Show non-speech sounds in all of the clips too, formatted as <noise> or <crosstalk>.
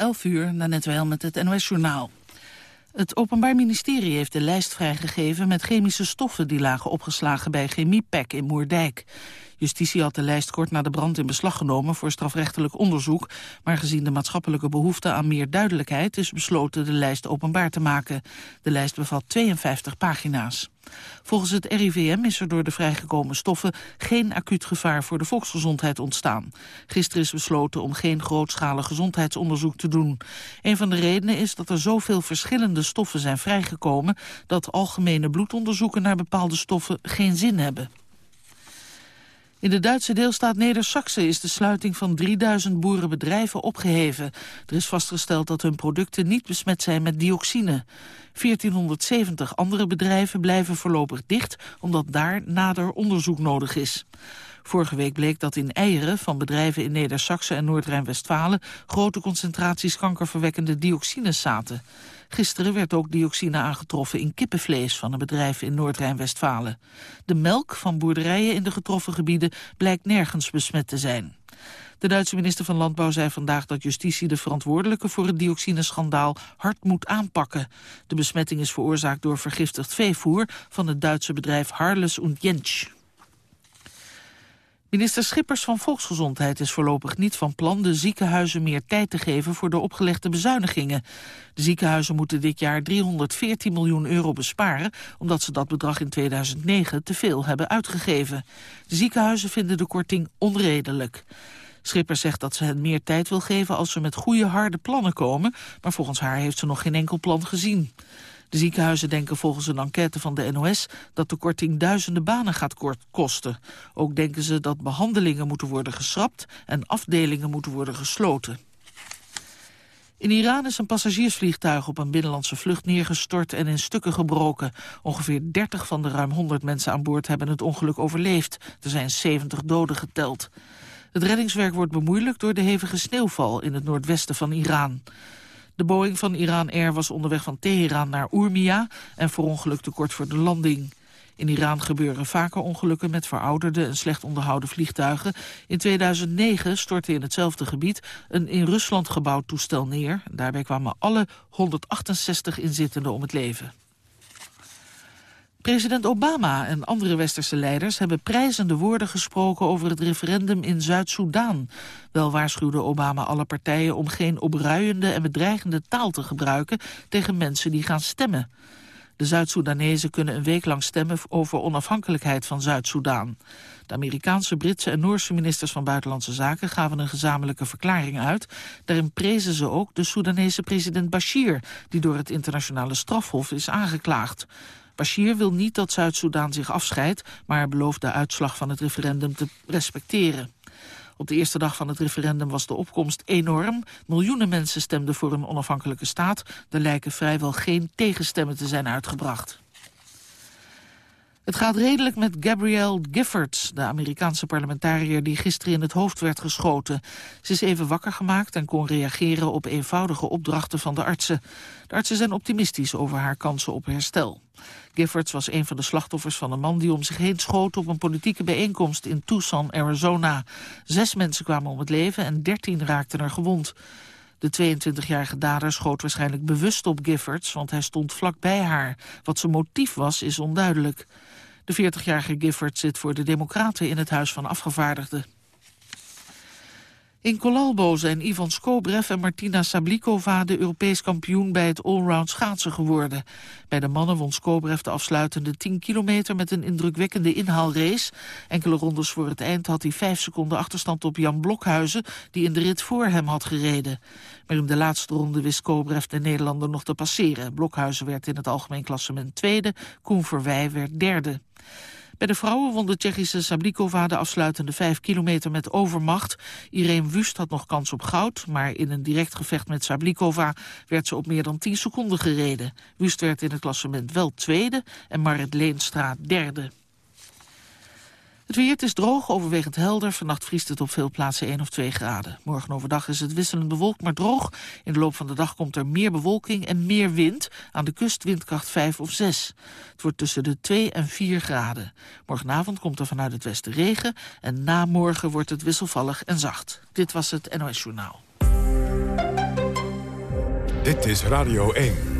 11 uur, net wel met het NOS-journaal. Het Openbaar Ministerie heeft de lijst vrijgegeven met chemische stoffen die lagen opgeslagen bij Chemiepack in Moerdijk. Justitie had de lijst kort na de brand in beslag genomen voor strafrechtelijk onderzoek, maar gezien de maatschappelijke behoefte aan meer duidelijkheid is besloten de lijst openbaar te maken. De lijst bevat 52 pagina's. Volgens het RIVM is er door de vrijgekomen stoffen geen acuut gevaar voor de volksgezondheid ontstaan. Gisteren is besloten om geen grootschalig gezondheidsonderzoek te doen. Een van de redenen is dat er zoveel verschillende stoffen zijn vrijgekomen dat algemene bloedonderzoeken naar bepaalde stoffen geen zin hebben. In de Duitse deelstaat Neder-Saxe is de sluiting van 3000 boerenbedrijven opgeheven. Er is vastgesteld dat hun producten niet besmet zijn met dioxine. 1470 andere bedrijven blijven voorlopig dicht, omdat daar nader onderzoek nodig is. Vorige week bleek dat in eieren van bedrijven in Neder-Saxe en Noord-Rijn-Westfalen grote concentraties kankerverwekkende dioxines zaten. Gisteren werd ook dioxine aangetroffen in kippenvlees van een bedrijf in Noord-Rijn-Westfalen. De melk van boerderijen in de getroffen gebieden blijkt nergens besmet te zijn. De Duitse minister van Landbouw zei vandaag dat justitie de verantwoordelijke voor het dioxineschandaal hard moet aanpakken. De besmetting is veroorzaakt door vergiftigd veevoer van het Duitse bedrijf Harles und Jentsch. Minister Schippers van Volksgezondheid is voorlopig niet van plan de ziekenhuizen meer tijd te geven voor de opgelegde bezuinigingen. De ziekenhuizen moeten dit jaar 314 miljoen euro besparen, omdat ze dat bedrag in 2009 te veel hebben uitgegeven. De ziekenhuizen vinden de korting onredelijk. Schippers zegt dat ze hen meer tijd wil geven als ze met goede harde plannen komen, maar volgens haar heeft ze nog geen enkel plan gezien. De ziekenhuizen denken volgens een enquête van de NOS dat de korting duizenden banen gaat kosten. Ook denken ze dat behandelingen moeten worden geschrapt en afdelingen moeten worden gesloten. In Iran is een passagiersvliegtuig op een binnenlandse vlucht neergestort en in stukken gebroken. Ongeveer 30 van de ruim 100 mensen aan boord hebben het ongeluk overleefd. Er zijn 70 doden geteld. Het reddingswerk wordt bemoeilijkt door de hevige sneeuwval in het noordwesten van Iran. De Boeing van Iran Air was onderweg van Teheran naar Urmia en verongelukte kort voor de landing. In Iran gebeuren vaker ongelukken met verouderde en slecht onderhouden vliegtuigen. In 2009 stortte in hetzelfde gebied een in Rusland gebouwd toestel neer. Daarbij kwamen alle 168 inzittenden om het leven. President Obama en andere westerse leiders hebben prijzende woorden gesproken over het referendum in Zuid-Soedan. Wel waarschuwde Obama alle partijen om geen opruiende en bedreigende taal te gebruiken tegen mensen die gaan stemmen. De Zuid-Soedanezen kunnen een week lang stemmen over onafhankelijkheid van Zuid-Soedan. De Amerikaanse, Britse en Noorse ministers van Buitenlandse Zaken gaven een gezamenlijke verklaring uit. Daarin prezen ze ook de Soedanese president Bashir, die door het internationale strafhof is aangeklaagd. Bashir wil niet dat Zuid-Soedan zich afscheidt... maar belooft de uitslag van het referendum te respecteren. Op de eerste dag van het referendum was de opkomst enorm. Miljoenen mensen stemden voor een onafhankelijke staat. Er lijken vrijwel geen tegenstemmen te zijn uitgebracht. Het gaat redelijk met Gabrielle Giffords, de Amerikaanse parlementariër die gisteren in het hoofd werd geschoten. Ze is even wakker gemaakt en kon reageren op eenvoudige opdrachten van de artsen. De artsen zijn optimistisch over haar kansen op herstel. Giffords was een van de slachtoffers van een man die om zich heen schoot op een politieke bijeenkomst in Tucson, Arizona. Zes mensen kwamen om het leven en dertien raakten er gewond. De 22-jarige dader schoot waarschijnlijk bewust op Giffords, want hij stond vlak bij haar. Wat zijn motief was, is onduidelijk. De 40-jarige Gifford zit voor de Democraten in het Huis van Afgevaardigden. In Colalbo zijn Ivan Skobrev en Martina Sablikova de Europees kampioen bij het allround schaatsen geworden. Bij de mannen won Skobrev de afsluitende 10 kilometer met een indrukwekkende inhaalrace. Enkele rondes voor het eind had hij 5 seconden achterstand op Jan Blokhuizen, die in de rit voor hem had gereden. Maar in de laatste ronde wist Skobrev de Nederlander nog te passeren. Blokhuizen werd in het algemeen klassement tweede, Koen Verwij werd derde. Bij de vrouwen won de Tsjechische Sablikova de afsluitende 5 kilometer met overmacht. Irene Wust had nog kans op goud, maar in een direct gevecht met Sablikova werd ze op meer dan 10 seconden gereden. Wust werd in het klassement wel tweede en Marit Leenstra derde. Het weer is droog, overwegend helder. Vannacht vriest het op veel plaatsen 1 of 2 graden. Morgen overdag is het wisselend bewolkt, maar droog. In de loop van de dag komt er meer bewolking en meer wind. Aan de kust windkracht 5 of 6. Het wordt tussen de 2 en 4 graden. Morgenavond komt er vanuit het westen regen. En na morgen wordt het wisselvallig en zacht. Dit was het NOS Journaal. Dit is Radio 1.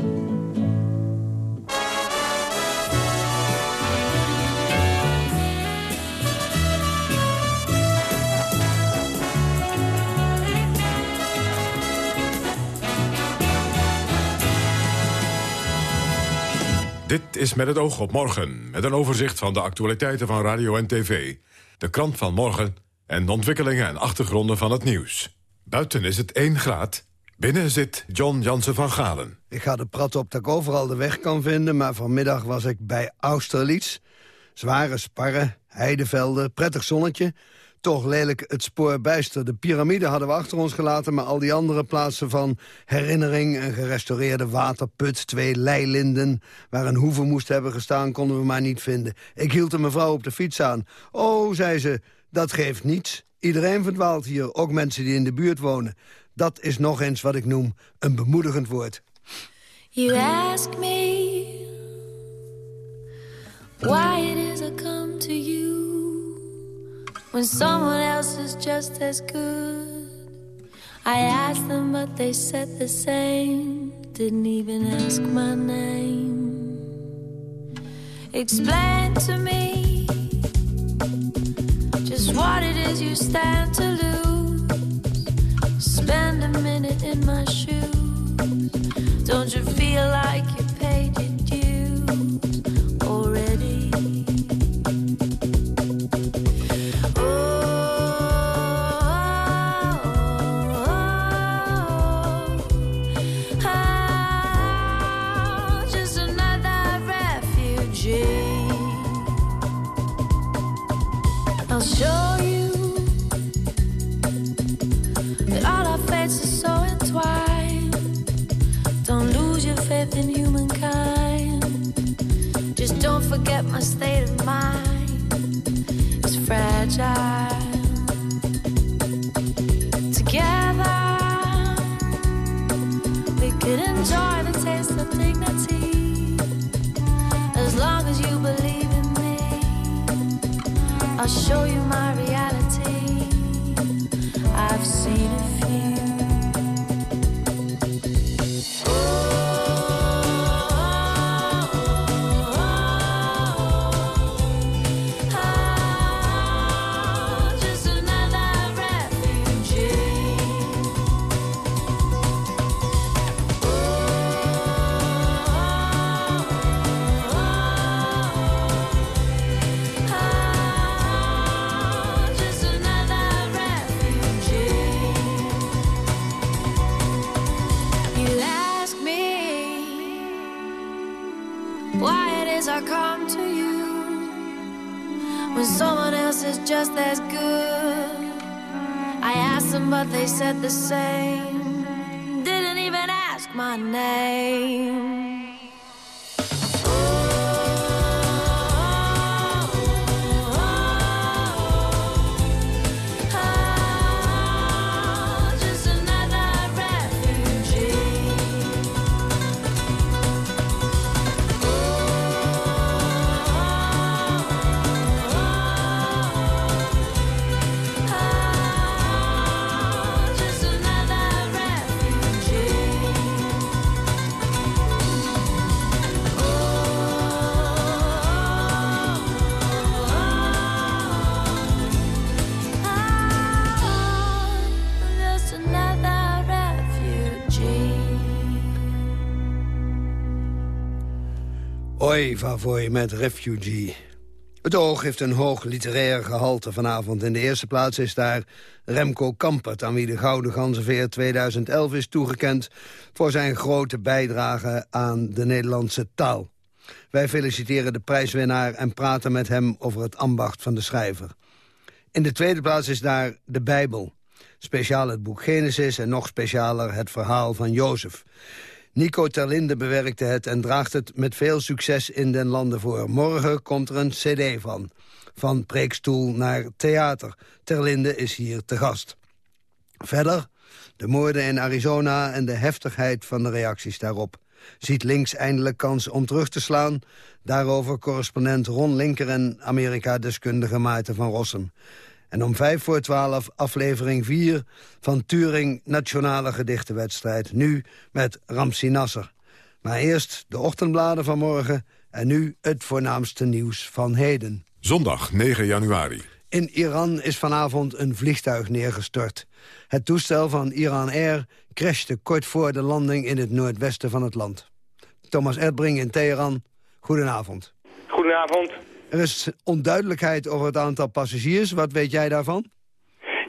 Dit is met het oog op morgen, met een overzicht van de actualiteiten van radio en tv. De krant van morgen en de ontwikkelingen en achtergronden van het nieuws. Buiten is het 1 graad, binnen zit John Jansen van Galen. Ik ga de prat op dat ik overal de weg kan vinden... maar vanmiddag was ik bij Austerlitz. Zware sparren, heidevelden, prettig zonnetje toch lelijk het spoor bijster. De piramide hadden we achter ons gelaten... maar al die andere plaatsen van herinnering... een gerestaureerde waterput, twee leilinden... waar een hoeve moest hebben gestaan, konden we maar niet vinden. Ik hield een mevrouw op de fiets aan. Oh, zei ze, dat geeft niets. Iedereen verdwaalt hier, ook mensen die in de buurt wonen. Dat is nog eens wat ik noem een bemoedigend woord. You ask me why it is I come to you when someone else is just as good. I asked them, but they said the same. Didn't even ask my name. Explain to me just what it is you stand to lose. Spend a minute in my shoes. Don't you feel like you forget my state of mind is fragile. Together, we could enjoy the taste of dignity as long as you believe in me. I'll show you my reality. Same. Didn't even ask my name. Eva Voy met Refugee. Het oog heeft een hoog literair gehalte vanavond. In de eerste plaats is daar Remco Kampert... aan wie de Gouden Ganzenveer 2011 is toegekend... voor zijn grote bijdrage aan de Nederlandse taal. Wij feliciteren de prijswinnaar en praten met hem over het ambacht van de schrijver. In de tweede plaats is daar de Bijbel. Speciaal het boek Genesis en nog specialer het verhaal van Jozef. Nico Terlinde bewerkte het en draagt het met veel succes in den landen voor. Morgen komt er een cd van. Van preekstoel naar theater. Terlinde is hier te gast. Verder de moorden in Arizona en de heftigheid van de reacties daarop. Ziet links eindelijk kans om terug te slaan? Daarover correspondent Ron Linker en Amerika-deskundige Maarten van Rossum. En om vijf voor twaalf aflevering 4 van Turing Nationale Gedichtenwedstrijd. Nu met Ramsi Nasser. Maar eerst de ochtendbladen van morgen en nu het voornaamste nieuws van heden. Zondag 9 januari. In Iran is vanavond een vliegtuig neergestort. Het toestel van Iran Air crashte kort voor de landing in het noordwesten van het land. Thomas Erdbring in Teheran, goedenavond. Goedenavond. Er is onduidelijkheid over het aantal passagiers. Wat weet jij daarvan?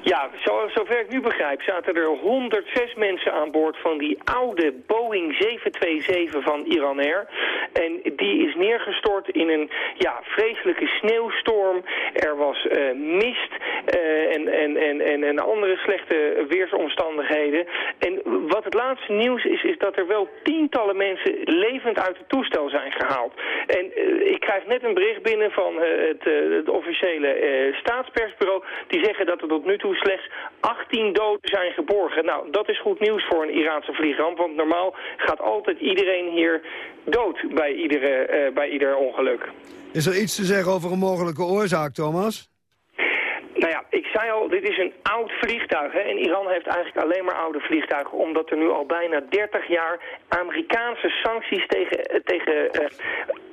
Ja, zo, zover ik nu begrijp zaten er 106 mensen aan boord van die oude Boeing 727 van Iran Air. En die is neergestort in een ja, vreselijke sneeuwstorm. Er was uh, mist uh, en, en, en, en, en andere slechte weersomstandigheden. En wat het laatste nieuws is, is dat er wel tientallen mensen levend uit het toestel zijn gehaald. En uh, krijg net een bericht binnen van het, het, officiële staatspersbureau. Die zeggen dat er tot nu toe slechts 18 doden zijn geborgen. Nou, dat is goed nieuws voor een Iraanse vliegramp, want normaal gaat altijd iedereen hier dood bij, iedere, bij ieder ongeluk. Is er iets te zeggen over een mogelijke oorzaak, Thomas? Nou ja, ik zei al, dit is een oud vliegtuig. Hè? En Iran heeft eigenlijk alleen maar oude vliegtuigen... omdat er nu al bijna 30 jaar Amerikaanse sancties tegen, tegen uh,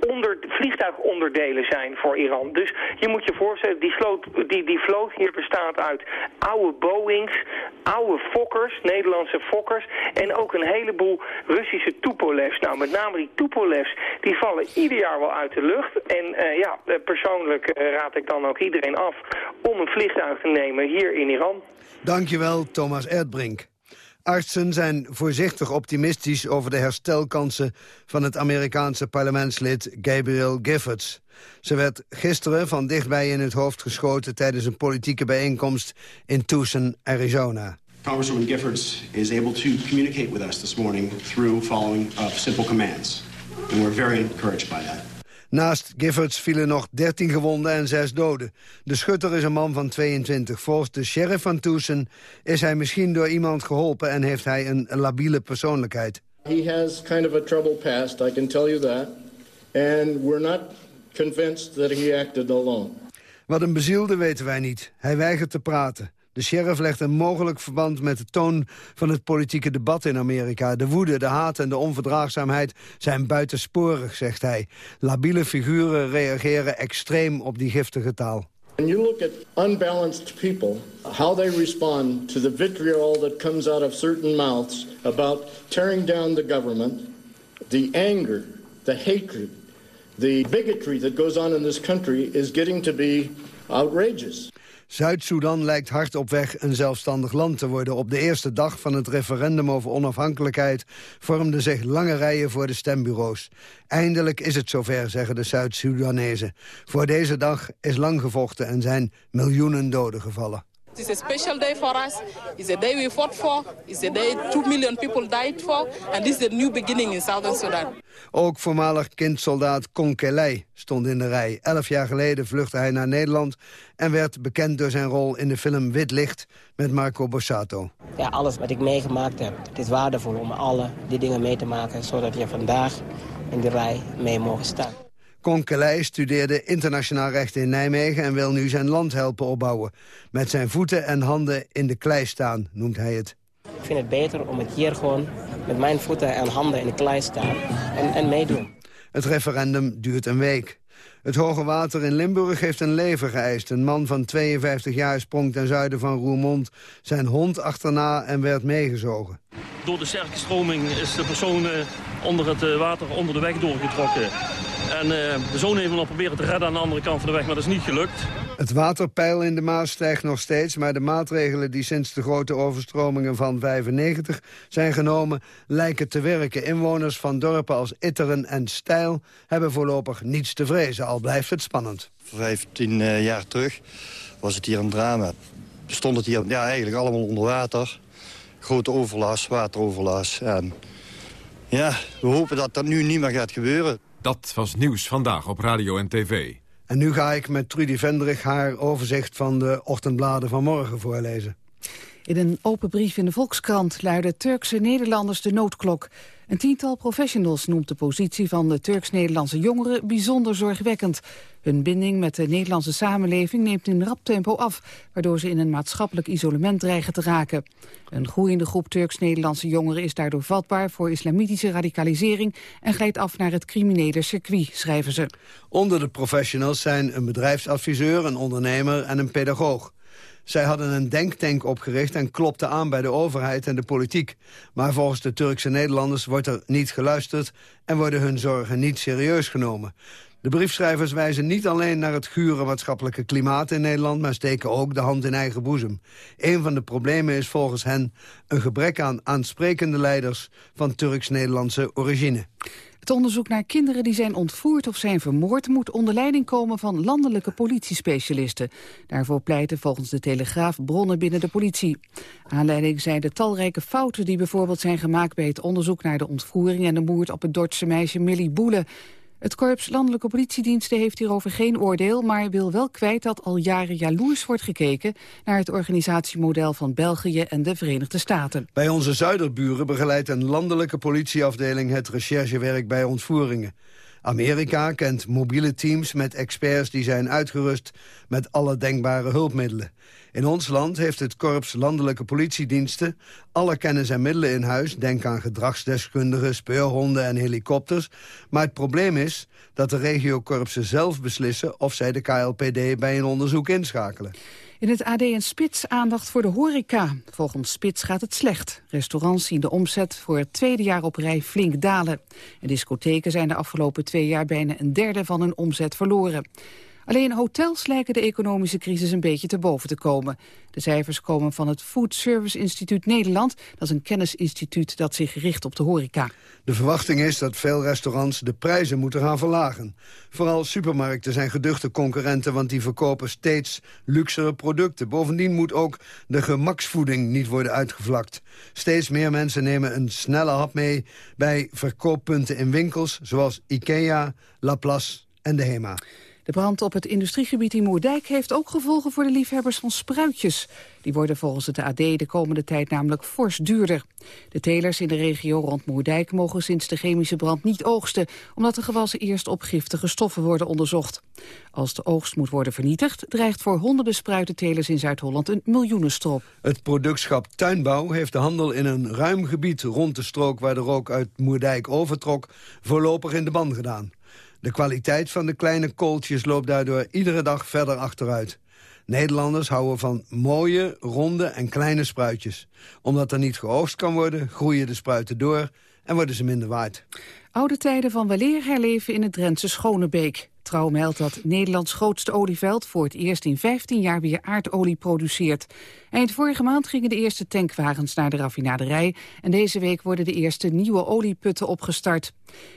onder, vliegtuigonderdelen zijn voor Iran. Dus je moet je voorstellen, die, sloot, die, die vloot hier bestaat uit oude Boeings, oude Fokkers, Nederlandse Fokkers... en ook een heleboel Russische Tupolevs. Nou, met name die Tupolevs, die vallen ieder jaar wel uit de lucht. En uh, ja, persoonlijk uh, raad ik dan ook iedereen af om een vliegtuig te nemen hier in Iran. Dankjewel, Thomas Erdbrink. Artsen zijn voorzichtig optimistisch over de herstelkansen van het Amerikaanse parlementslid Gabriel Giffords. Ze werd gisteren van dichtbij in het hoofd geschoten tijdens een politieke bijeenkomst in Tucson, Arizona. Congresswoman Giffords is able to communicate with us this morning through following up simple commands. And we're very encouraged by that. Naast Giffords vielen nog 13 gewonden en 6 doden. De schutter is een man van 22. Volgens de sheriff van Tucson is hij misschien door iemand geholpen... en heeft hij een labiele persoonlijkheid. He has kind of a troubled past, I can tell you that. And we're not convinced that he acted alone. Wat een bezielde weten wij niet. Hij weigert te praten. De sheriff legt een mogelijk verband met de toon van het politieke debat in Amerika. De woede, de haat en de onverdraagzaamheid zijn buitensporig, zegt hij. Labiele figuren reageren extreem op die giftige taal. When you look at unbalanced people, how they respond to the vitriol that comes out of certain mouths about tearing down the government, the anger, the hatred, the bigotry that goes on in this country is getting to be outrageous. Zuid-Soedan lijkt hard op weg een zelfstandig land te worden. Op de eerste dag van het referendum over onafhankelijkheid... vormden zich lange rijen voor de stembureaus. Eindelijk is het zover, zeggen de Zuid-Soedanezen. Voor deze dag is lang gevochten en zijn miljoenen doden gevallen. It is a special day for us. It's a day we fought for. It's a day two million people died for. And this is a new beginning in Southern Sudan. Ook voormalig kindsoldaat Konkelei stond in de rij. Elf jaar geleden vluchtte hij naar Nederland... en werd bekend door zijn rol in de film Wit Licht met Marco Borsato. Ja, alles wat ik meegemaakt heb, het is waardevol om alle die dingen mee te maken... zodat je vandaag in de rij mee mogen staan. Konkelei studeerde internationaal recht in Nijmegen... en wil nu zijn land helpen opbouwen. Met zijn voeten en handen in de klei staan, noemt hij het. Ik vind het beter om het hier gewoon met mijn voeten en handen in de klei staan en, en meedoen. Het referendum duurt een week. Het hoge water in Limburg heeft een leven geëist. Een man van 52 jaar sprong ten zuiden van Roermond zijn hond achterna en werd meegezogen. Door de sterke stroming is de persoon onder het water onder de weg doorgetrokken. En uh, de zoon heeft hem al proberen te redden aan de andere kant van de weg, maar dat is niet gelukt. Het waterpeil in de Maas stijgt nog steeds... maar de maatregelen die sinds de grote overstromingen van 95 zijn genomen... lijken te werken. Inwoners van dorpen als Itteren en Stijl hebben voorlopig niets te vrezen... al blijft het spannend. 15 uh, jaar terug was het hier een drama. Stond het hier ja, eigenlijk allemaal onder water. Grote overlast, wateroverlast. En Ja, we hopen dat dat nu niet meer gaat gebeuren. Dat was nieuws vandaag op radio en tv. En nu ga ik met Trudy Vendrig haar overzicht van de ochtendbladen van morgen voorlezen. In een open brief in de Volkskrant luiden Turkse Nederlanders de noodklok. Een tiental professionals noemt de positie van de Turks-Nederlandse jongeren bijzonder zorgwekkend. Hun binding met de Nederlandse samenleving neemt in rap tempo af, waardoor ze in een maatschappelijk isolement dreigen te raken. Een groeiende groep Turks-Nederlandse jongeren is daardoor vatbaar voor islamitische radicalisering en glijdt af naar het criminele circuit, schrijven ze. Onder de professionals zijn een bedrijfsadviseur, een ondernemer en een pedagoog. Zij hadden een denktank opgericht en klopten aan bij de overheid en de politiek. Maar volgens de Turkse Nederlanders wordt er niet geluisterd... en worden hun zorgen niet serieus genomen. De briefschrijvers wijzen niet alleen naar het gure maatschappelijke klimaat in Nederland... maar steken ook de hand in eigen boezem. Een van de problemen is volgens hen een gebrek aan aansprekende leiders... van Turks-Nederlandse origine. Het onderzoek naar kinderen die zijn ontvoerd of zijn vermoord... moet onder leiding komen van landelijke politiespecialisten. Daarvoor pleiten volgens de Telegraaf bronnen binnen de politie. Aanleiding zijn de talrijke fouten die bijvoorbeeld zijn gemaakt... bij het onderzoek naar de ontvoering en de moord op het Dordtse meisje Millie Boele. Het korps Landelijke Politiediensten heeft hierover geen oordeel... maar wil wel kwijt dat al jaren jaloers wordt gekeken... naar het organisatiemodel van België en de Verenigde Staten. Bij onze zuiderburen begeleidt een landelijke politieafdeling... het recherchewerk bij ontvoeringen. Amerika kent mobiele teams met experts die zijn uitgerust... met alle denkbare hulpmiddelen. In ons land heeft het korps landelijke politiediensten alle kennis en middelen in huis. Denk aan gedragsdeskundigen, speurhonden en helikopters. Maar het probleem is dat de regiokorpsen zelf beslissen of zij de KLPD bij een onderzoek inschakelen. In het AD en Spits aandacht voor de horeca. Volgens Spits gaat het slecht. Restaurants zien de omzet voor het tweede jaar op rij flink dalen. En discotheken zijn de afgelopen twee jaar bijna een derde van hun omzet verloren. Alleen hotels lijken de economische crisis een beetje te boven te komen. De cijfers komen van het Food Service Instituut Nederland. Dat is een kennisinstituut dat zich richt op de horeca. De verwachting is dat veel restaurants de prijzen moeten gaan verlagen. Vooral supermarkten zijn geduchte concurrenten... want die verkopen steeds luxere producten. Bovendien moet ook de gemaksvoeding niet worden uitgevlakt. Steeds meer mensen nemen een snelle hap mee... bij verkooppunten in winkels zoals Ikea, Laplace en de Hema. De brand op het industriegebied in Moerdijk heeft ook gevolgen voor de liefhebbers van spruitjes. Die worden volgens het AD de komende tijd namelijk fors duurder. De telers in de regio rond Moerdijk mogen sinds de chemische brand niet oogsten... omdat de gewassen eerst op giftige stoffen worden onderzocht. Als de oogst moet worden vernietigd... dreigt voor honderden spruitentelers in Zuid-Holland een miljoenenstrop. Het productschap Tuinbouw heeft de handel in een ruim gebied... rond de strook waar de rook uit Moerdijk overtrok... voorlopig in de ban gedaan. De kwaliteit van de kleine kooltjes loopt daardoor iedere dag verder achteruit. Nederlanders houden van mooie, ronde en kleine spruitjes. Omdat er niet geoogst kan worden, groeien de spruiten door en worden ze minder waard. Oude tijden van weleer herleven in het Drentse Schonebeek. Trouw meldt dat Nederlands grootste olieveld voor het eerst in 15 jaar weer aardolie produceert. Eind vorige maand gingen de eerste tankwagens naar de raffinaderij en deze week worden de eerste nieuwe olieputten opgestart.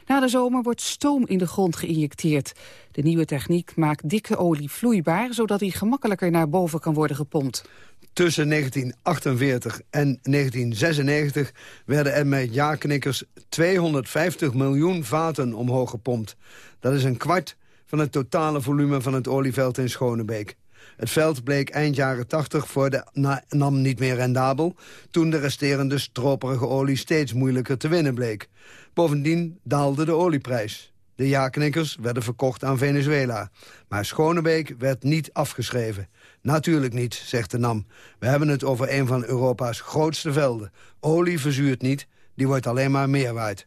Na de zomer wordt stoom in de grond geïnjecteerd. De nieuwe techniek maakt dikke olie vloeibaar, zodat die gemakkelijker naar boven kan worden gepompt. Tussen 1948 en 1996 werden er met jaarknikkers 250 miljoen vaten omhoog gepompt. Dat is een kwart van het totale volume van het olieveld in Schonebeek. Het veld bleek eind jaren 80 voor de NAM niet meer rendabel... toen de resterende stroperige olie steeds moeilijker te winnen bleek. Bovendien daalde de olieprijs. De jaarknikkers werden verkocht aan Venezuela. Maar Schonebeek werd niet afgeschreven. Natuurlijk niet, zegt de NAM. We hebben het over een van Europa's grootste velden. Olie verzuurt niet, die wordt alleen maar meer waard.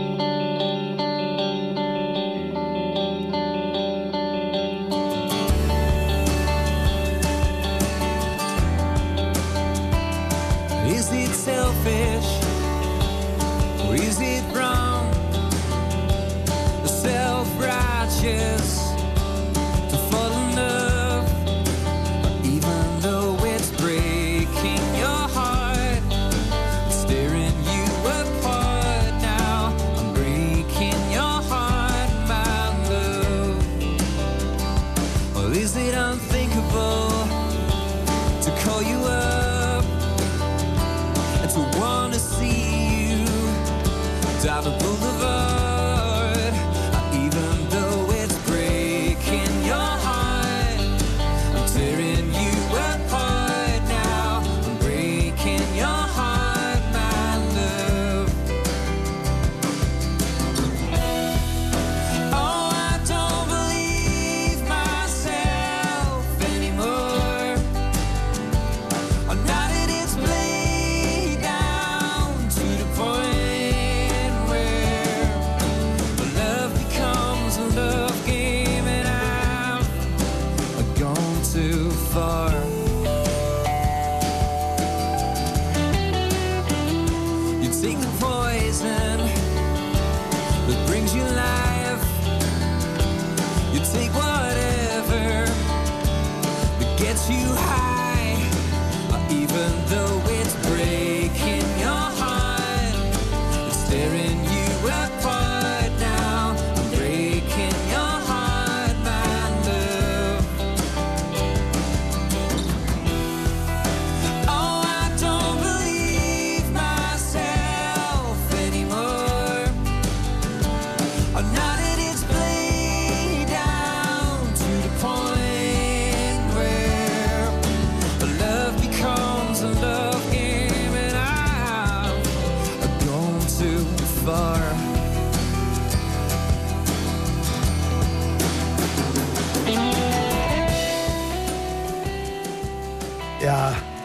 Too far.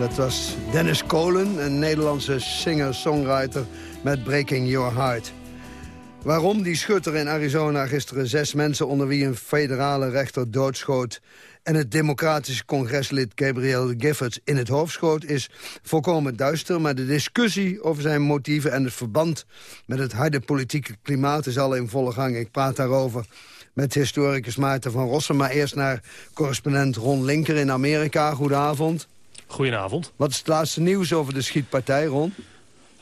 Dat was Dennis Kolen, een Nederlandse singer-songwriter met Breaking Your Heart. Waarom die schutter in Arizona gisteren zes mensen... onder wie een federale rechter doodschoot... en het democratische congreslid Gabriel Giffords in het hoofd schoot... is volkomen duister, maar de discussie over zijn motieven... en het verband met het harde politieke klimaat is al in volle gang. Ik praat daarover met historicus Maarten van Rossum... maar eerst naar correspondent Ron Linker in Amerika. Goedenavond. Goedenavond. Wat is het laatste nieuws over de schietpartij, Ron?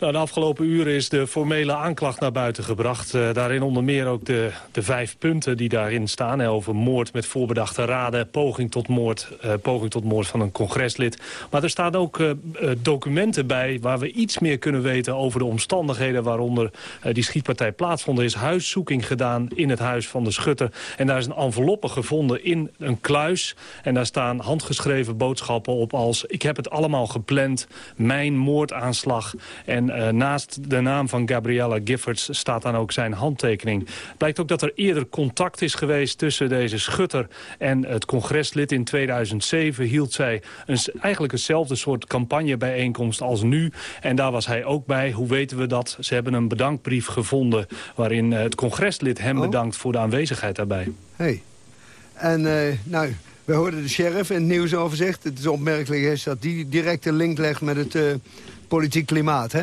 Nou, de afgelopen uren is de formele aanklacht naar buiten gebracht. Eh, daarin onder meer ook de, de vijf punten die daarin staan. Over moord met voorbedachte raden, poging tot moord, eh, poging tot moord van een congreslid. Maar er staan ook eh, documenten bij waar we iets meer kunnen weten over de omstandigheden waaronder die schietpartij plaatsvond. Er is huiszoeking gedaan in het huis van de schutter. En daar is een enveloppe gevonden in een kluis. En daar staan handgeschreven boodschappen op als... ik heb het allemaal gepland, mijn moordaanslag... En eh, naast de naam van Gabriella Giffords staat dan ook zijn handtekening. Blijkt ook dat er eerder contact is geweest tussen deze schutter en het congreslid. In 2007 hield zij een, eigenlijk hetzelfde soort campagnebijeenkomst als nu. En daar was hij ook bij. Hoe weten we dat? Ze hebben een bedankbrief gevonden waarin eh, het congreslid hem bedankt voor de aanwezigheid daarbij. Hey. En eh, nou, we hoorden de sheriff in het nieuwsoverzicht. Het is opmerkelijk is dat die directe link legt met het politiek klimaat, hè?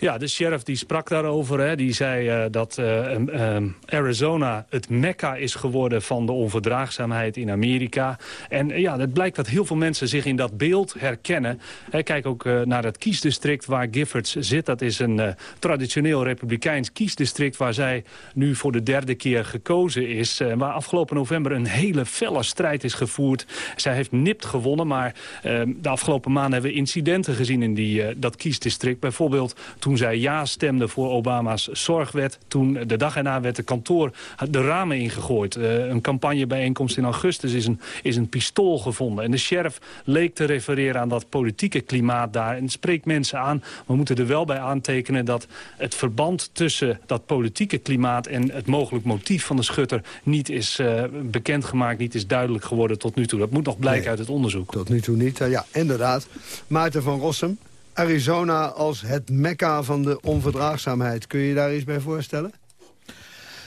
Ja, de sheriff die sprak daarover. Hè. Die zei eh, dat eh, em, em, Arizona het mekka is geworden van de onverdraagzaamheid in Amerika. En eh, ja, het blijkt dat heel veel mensen zich in dat beeld herkennen. Hè, kijk ook naar het kiesdistrict waar Giffords zit. Dat is een traditioneel republikeins kiesdistrict waar zij nu voor de derde keer gekozen is. waar afgelopen november een hele felle strijd is gevoerd. Zij heeft nipt gewonnen, maar eh, de afgelopen maanden hebben we incidenten gezien in die, dat kiesdistrict. Bijvoorbeeld toen zij ja stemde voor Obama's zorgwet. Toen de dag erna werd de kantoor de ramen ingegooid. Eh, een campagnebijeenkomst in augustus is een, is een pistool gevonden. En de sheriff leek te refereren aan dat politieke klimaat daar. En spreekt mensen aan. We moeten er wel bij aantekenen dat het verband tussen dat politieke klimaat... en het mogelijk motief van de schutter niet is eh, bekendgemaakt, niet is duidelijk geworden tot nu toe. Dat moet nog blijken Nee, uit het onderzoek. Tot nu toe niet. Eh, ja, inderdaad. Maarten van Rossum, Arizona als het mekka van de onverdraagzaamheid. Kun je daar iets bij voorstellen?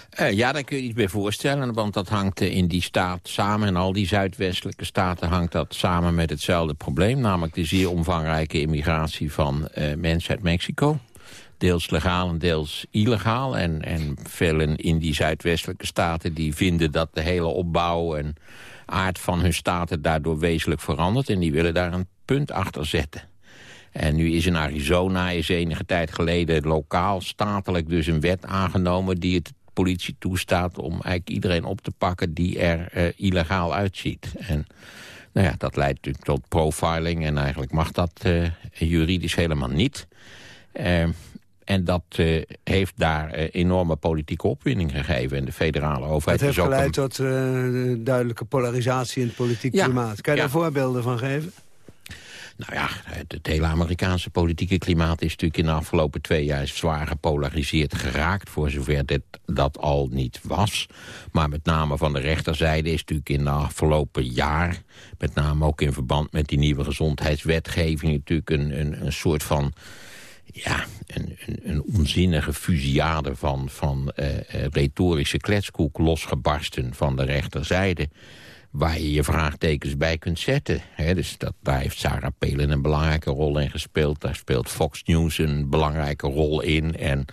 Eh, ja, daar kun je iets bij voorstellen, want dat hangt eh, in die staat samen... en al die zuidwestelijke staten hangt dat samen met hetzelfde probleem... namelijk de zeer omvangrijke immigratie van eh, mensen uit Mexico. Deels legaal en deels illegaal. En, en velen in die zuidwestelijke staten die vinden dat de hele opbouw... en aard van hun staten daardoor wezenlijk verandert... en die willen daar een punt achter zetten. En nu is in Arizona is enige tijd geleden lokaal, statelijk dus een wet aangenomen... die het politie toestaat om eigenlijk iedereen op te pakken die er eh, illegaal uitziet. En nou ja, dat leidt natuurlijk tot profiling en eigenlijk mag dat eh, juridisch helemaal niet. Eh, en dat eh, heeft daar enorme politieke opwinding gegeven. En de federale overheid Het heeft geleid een- tot duidelijke polarisatie in het politiek Ja, klimaat. Kan je ja. daar voorbeelden van geven? Nou ja, het, het hele Amerikaanse politieke klimaat is natuurlijk in de afgelopen twee jaar zwaar gepolariseerd geraakt, voor zover dit, dat al niet was. Maar met name van de rechterzijde is natuurlijk in de afgelopen jaar, met name ook in verband met die nieuwe gezondheidswetgeving, natuurlijk een, een, een soort van ja, een, een, een onzinnige fusiade van, van eh, eh, retorische kletskoek losgebarsten van de rechterzijde waar je je vraagtekens bij kunt zetten. Dus dat, daar heeft Sarah Palin een belangrijke rol in gespeeld. Daar speelt Fox News een belangrijke rol in. En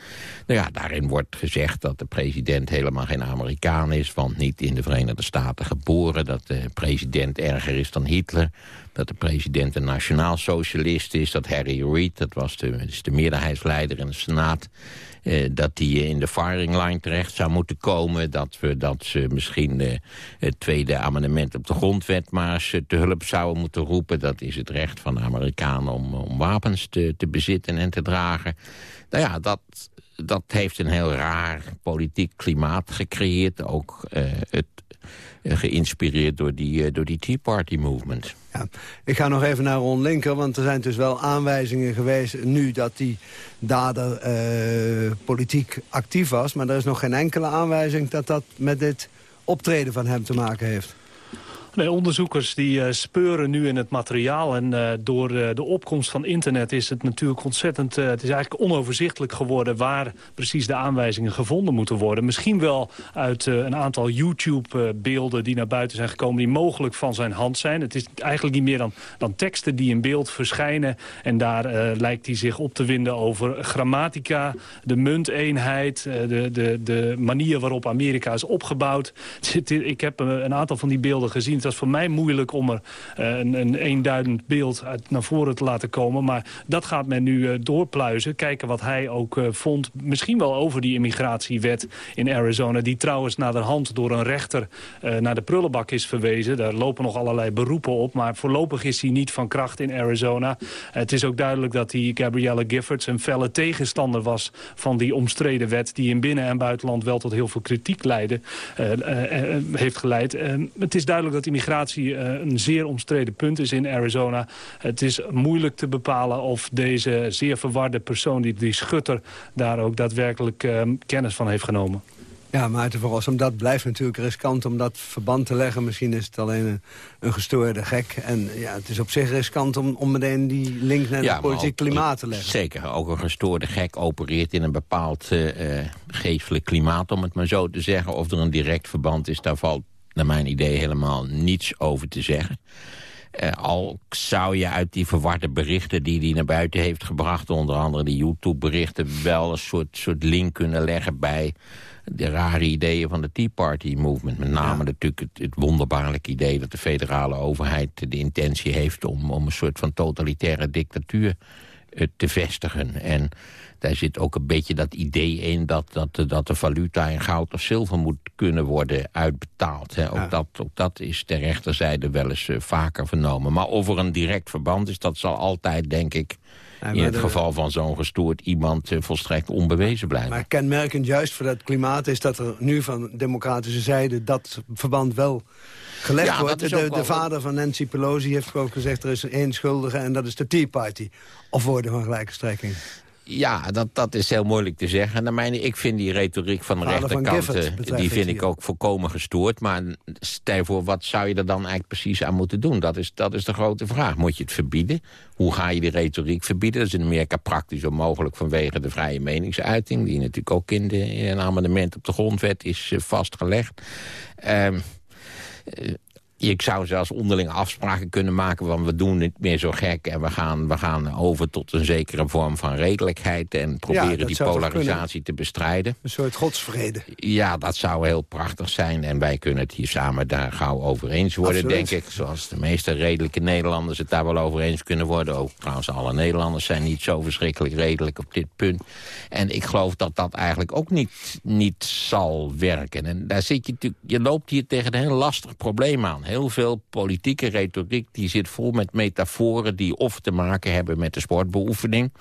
nou ja, daarin wordt gezegd dat de president helemaal geen Amerikaan is... want niet in de Verenigde Staten geboren. Dat de president erger is dan Hitler. Dat de president een nationaal socialist is. Dat Harry Reid, dat was de, de meerderheidsleider in de Senaat... Eh, dat die in de firing line terecht zou moeten komen. Dat, we, dat ze misschien eh, het tweede amendement op de grondwet maar eh, te hulp zouden moeten roepen. Dat is het recht van de Amerikanen om, om wapens te, te bezitten en te dragen. Nou ja, dat, dat heeft een heel raar politiek klimaat gecreëerd. Ook eh, het, geïnspireerd door die, eh, door die Tea Party movement. Ja. Ik ga nog even naar Ron Linker, want er zijn dus wel aanwijzingen geweest... nu dat die dader eh, politiek actief was. Maar er is nog geen enkele aanwijzing dat dat met dit optreden van hem te maken heeft. Nee, onderzoekers die eh, speuren nu in het materiaal. En eh, door eh, de opkomst van internet is het natuurlijk ontzettend... het is eigenlijk onoverzichtelijk geworden... waar precies de aanwijzingen gevonden moeten worden. Misschien wel uit een aantal YouTube-beelden die naar buiten zijn gekomen... die mogelijk van zijn hand zijn. Het is eigenlijk niet meer dan, dan teksten die in beeld verschijnen. En daar lijkt hij zich op te winden over grammatica... de munteenheid, de, de, de manier waarop Amerika is opgebouwd. <laughs> Ik heb een aantal van die beelden gezien. Het was voor mij moeilijk om er eh, een, een eenduidend beeld uit naar voren te laten komen. Maar dat gaat men nu eh, doorpluizen. Kijken wat hij ook eh, vond. Misschien wel over die immigratiewet in Arizona. Die trouwens naderhand door een rechter naar de prullenbak is verwezen. Daar lopen nog allerlei beroepen op. Maar voorlopig is hij niet van kracht in Arizona. het is ook duidelijk dat die Gabrielle Giffords een felle tegenstander was van die omstreden wet. Die in binnen- en buitenland wel tot heel veel kritiek leidde, heeft geleid. Eh, het is duidelijk dat immigratie eh, een zeer omstreden punt is in Arizona. Het is moeilijk te bepalen of deze zeer verwarde persoon, die, die schutter, daar ook daadwerkelijk eh, kennis van heeft genomen. Ja, maar uit de verrassing, dat blijft natuurlijk riskant om dat verband te leggen. Misschien is het alleen een, een gestoorde gek. En ja, het is op zich riskant om, om meteen die link naar Ja, het politiek klimaat te leggen. Zeker, ook een gestoorde gek opereert in een bepaald eh, eh, geestelijk klimaat, om het maar zo te zeggen. Of er een direct verband is, daar valt naar mijn idee helemaal niets over te zeggen. Eh, al zou je uit die verwarde berichten die hij naar buiten heeft gebracht... onder andere die YouTube-berichten... wel een soort, soort link kunnen leggen bij de rare ideeën van de Tea Party movement. Met name natuurlijk het, het wonderbaarlijke idee dat de federale overheid de intentie heeft... om, om een soort van totalitaire dictatuur eh, te vestigen. En daar zit ook een beetje dat idee in dat, dat, de- dat de valuta in goud of zilver moet kunnen worden uitbetaald. Hè. Ook, dat, ook dat is ter rechterzijde wel eens eh, vaker vernomen. Maar of er een direct verband is, dat zal altijd, denk ik... in het de- geval van zo'n gestoord iemand eh, volstrekt onbewezen blijven. Maar kenmerkend juist voor dat klimaat is dat er nu van democratische zijde dat verband wel gelegd Ja, wordt. De, de wel- vader van Nancy Pelosi heeft ook gezegd er is één schuldige en dat is de Tea Party. Of woorden van gelijke strekking. Ja, dat, dat is heel moeilijk te zeggen. En dan meen ik, vind die retoriek van de Vader rechterkant... Eh, die vind ik ook volkomen gestoord. Maar stel voor, wat zou je er dan eigenlijk precies aan moeten doen? Dat is, dat is de grote vraag. Moet je het verbieden? Hoe ga je die retoriek verbieden? Dat is in Amerika praktisch onmogelijk vanwege de vrije meningsuiting... die natuurlijk ook in, de, in een amendement op de grondwet is eh, vastgelegd. Ehm je zou zelfs onderling afspraken kunnen maken van we doen niet meer zo gek en we gaan, we gaan over tot een zekere vorm van redelijkheid en proberen die polarisatie te bestrijden. Een soort godsvrede. Ja, dat zou heel prachtig zijn en wij kunnen het hier samen daar gauw over eens worden, Absoluut. denk ik. Zoals de meeste redelijke Nederlanders het daar wel over eens kunnen worden. Ook trouwens, alle Nederlanders zijn niet zo verschrikkelijk redelijk op dit punt. En ik geloof dat dat eigenlijk ook niet, niet zal werken. En daar zit je natuurlijk, je loopt hier tegen een heel lastig probleem aan. Heel veel politieke retoriek die zit vol met metaforen... die of te maken hebben met de sportbeoefening.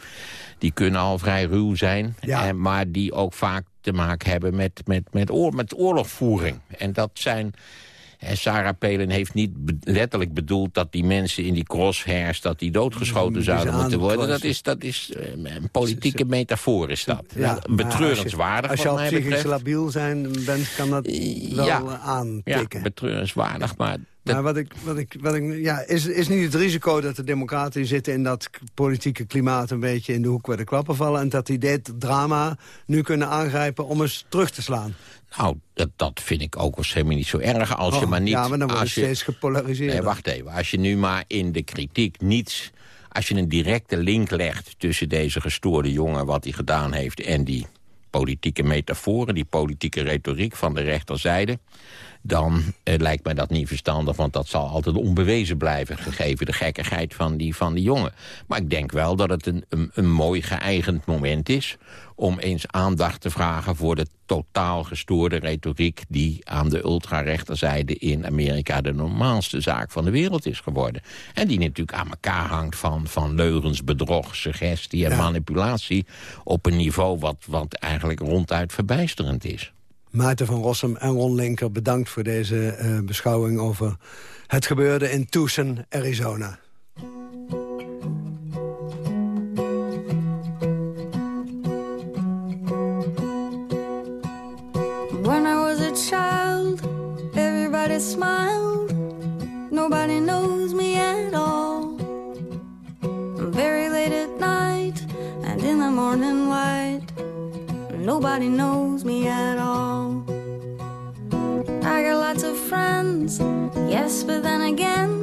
Die kunnen al vrij ruw zijn. Eh, maar die ook vaak te maken hebben met, met, met, oor, met oorlogvoering. En dat zijn... En Sarah Palin heeft niet letterlijk bedoeld dat die mensen in die crosshairs... dat die doodgeschoten Die zouden moeten worden. Dat is, dat is eh, een politieke metafoor is dat. Ja, Wel betreurenswaardig Als je, als je al psychisch labiel zijn bent, kan dat wel ja. eh, aantikken. Ja, betreurenswaardig, maar... Maar wat ik, wat ik, wat ik, ja, is, is niet het risico dat de democraten zitten in dat politieke klimaat een beetje in de hoek waar de klappen vallen... en dat die dit drama nu kunnen aangrijpen om eens terug te slaan? Nou, dat, dat vind ik ook eens helemaal niet zo erg. Als je Oh, maar niet... ja, maar dan wordt als het je, steeds gepolariseerd. Nee, wacht even. Als je nu maar in de kritiek niets... Als je een directe link legt tussen deze gestoorde jongen... wat hij gedaan heeft en die politieke metaforen... die politieke retoriek van de rechterzijde... dan eh, lijkt mij dat niet verstandig... want dat zal altijd onbewezen blijven... gegeven de gekkigheid van die, van die jongen. Maar ik denk wel dat het een, een, een mooi geëigend moment is... om eens aandacht te vragen voor de totaal gestoorde retoriek... die aan de ultrarechterzijde in Amerika de normaalste zaak van de wereld is geworden. En die natuurlijk aan elkaar hangt van, van leugens, bedrog, suggestie en manipulatie... op een niveau wat, wat eigenlijk ronduit verbijsterend is. Maarten van Rossum en Ron Linker, bedankt voor deze eh, beschouwing over het gebeurde in Tucson, Arizona. When I was a child, everybody smiled. Nobody knows me at all. Very late at night and in the morning light, nobody knows me at all. I got lots of friends, yes, but then again,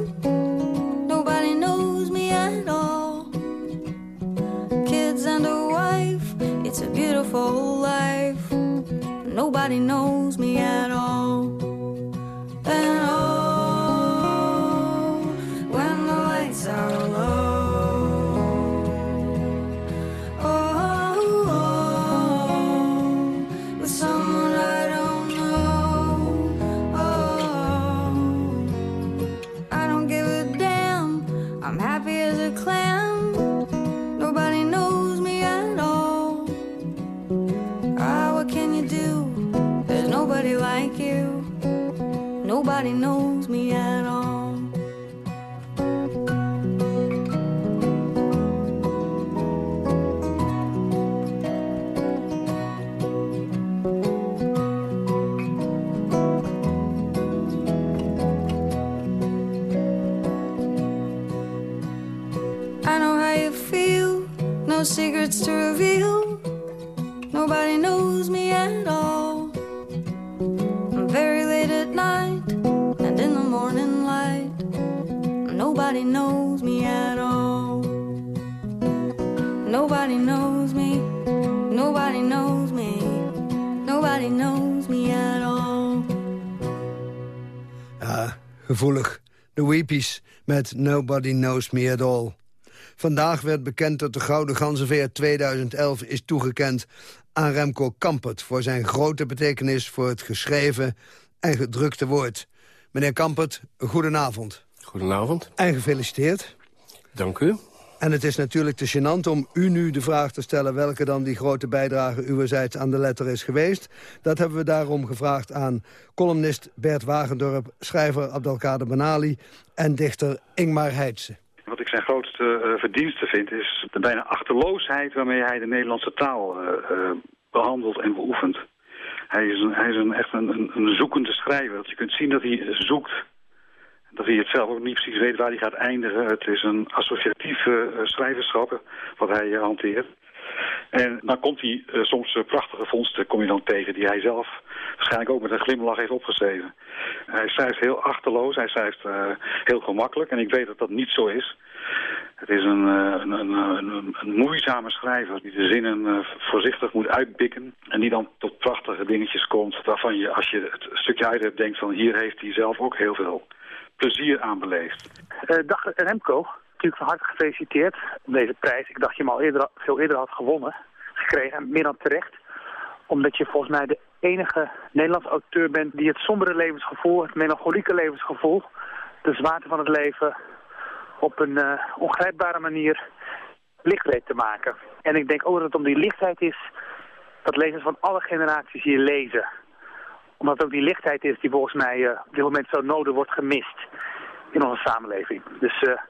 gevoelig. De Weepies met Nobody Knows Me At All. Vandaag werd bekend dat de Gouden Ganzenveer 2011 is toegekend aan Remco Kampert... voor zijn grote betekenis voor het geschreven en gedrukte woord. Meneer Kampert, goedenavond. Goedenavond. En gefeliciteerd. Dank u. En het is natuurlijk te gênant om u nu de vraag te stellen... welke dan die grote bijdrage uwerzijds aan de letter is geweest. Dat hebben we daarom gevraagd aan columnist Bert Wagendorp... schrijver Abdelkader Benali en dichter Ingmar Heidse. Wat ik zijn grootste uh, verdienste vind is de bijna achterloosheid waarmee hij de Nederlandse taal uh, uh, behandelt en beoefent. Hij is, een, hij is een, echt een, een, zoekende schrijver. Je kunt zien dat hij zoekt. Dat hij het zelf ook niet precies weet waar hij gaat eindigen. Het is een associatieve schrijverschap wat hij hanteert. En dan komt hij soms prachtige vondsten kom je dan tegen die hij zelf waarschijnlijk ook met een glimlach heeft opgeschreven. Hij schrijft heel achterloos, hij schrijft heel gemakkelijk en ik weet dat dat niet zo is. Het is een, een, een, een, een moeizame schrijver die de zinnen voorzichtig moet uitbikken en die dan tot prachtige dingetjes komt waarvan je als je het stukje uit hebt denkt van hier heeft hij zelf ook heel veel plezier aan beleefd. dag Remco natuurlijk van harte gefeliciteerd op deze prijs. Ik dacht je hem al eerder, veel eerder had gewonnen, gekregen, meer dan terecht. Omdat je volgens mij de enige Nederlandse auteur bent die het sombere levensgevoel, het melancholieke levensgevoel, de zwaarte van het leven op een eh, ongrijpbare manier licht weet te maken. En ik denk ook dat het om die lichtheid is dat lezers van alle generaties hier lezen. Omdat ook die lichtheid is die volgens mij eh, op dit moment zo nodig wordt gemist in onze samenleving. Dus eh,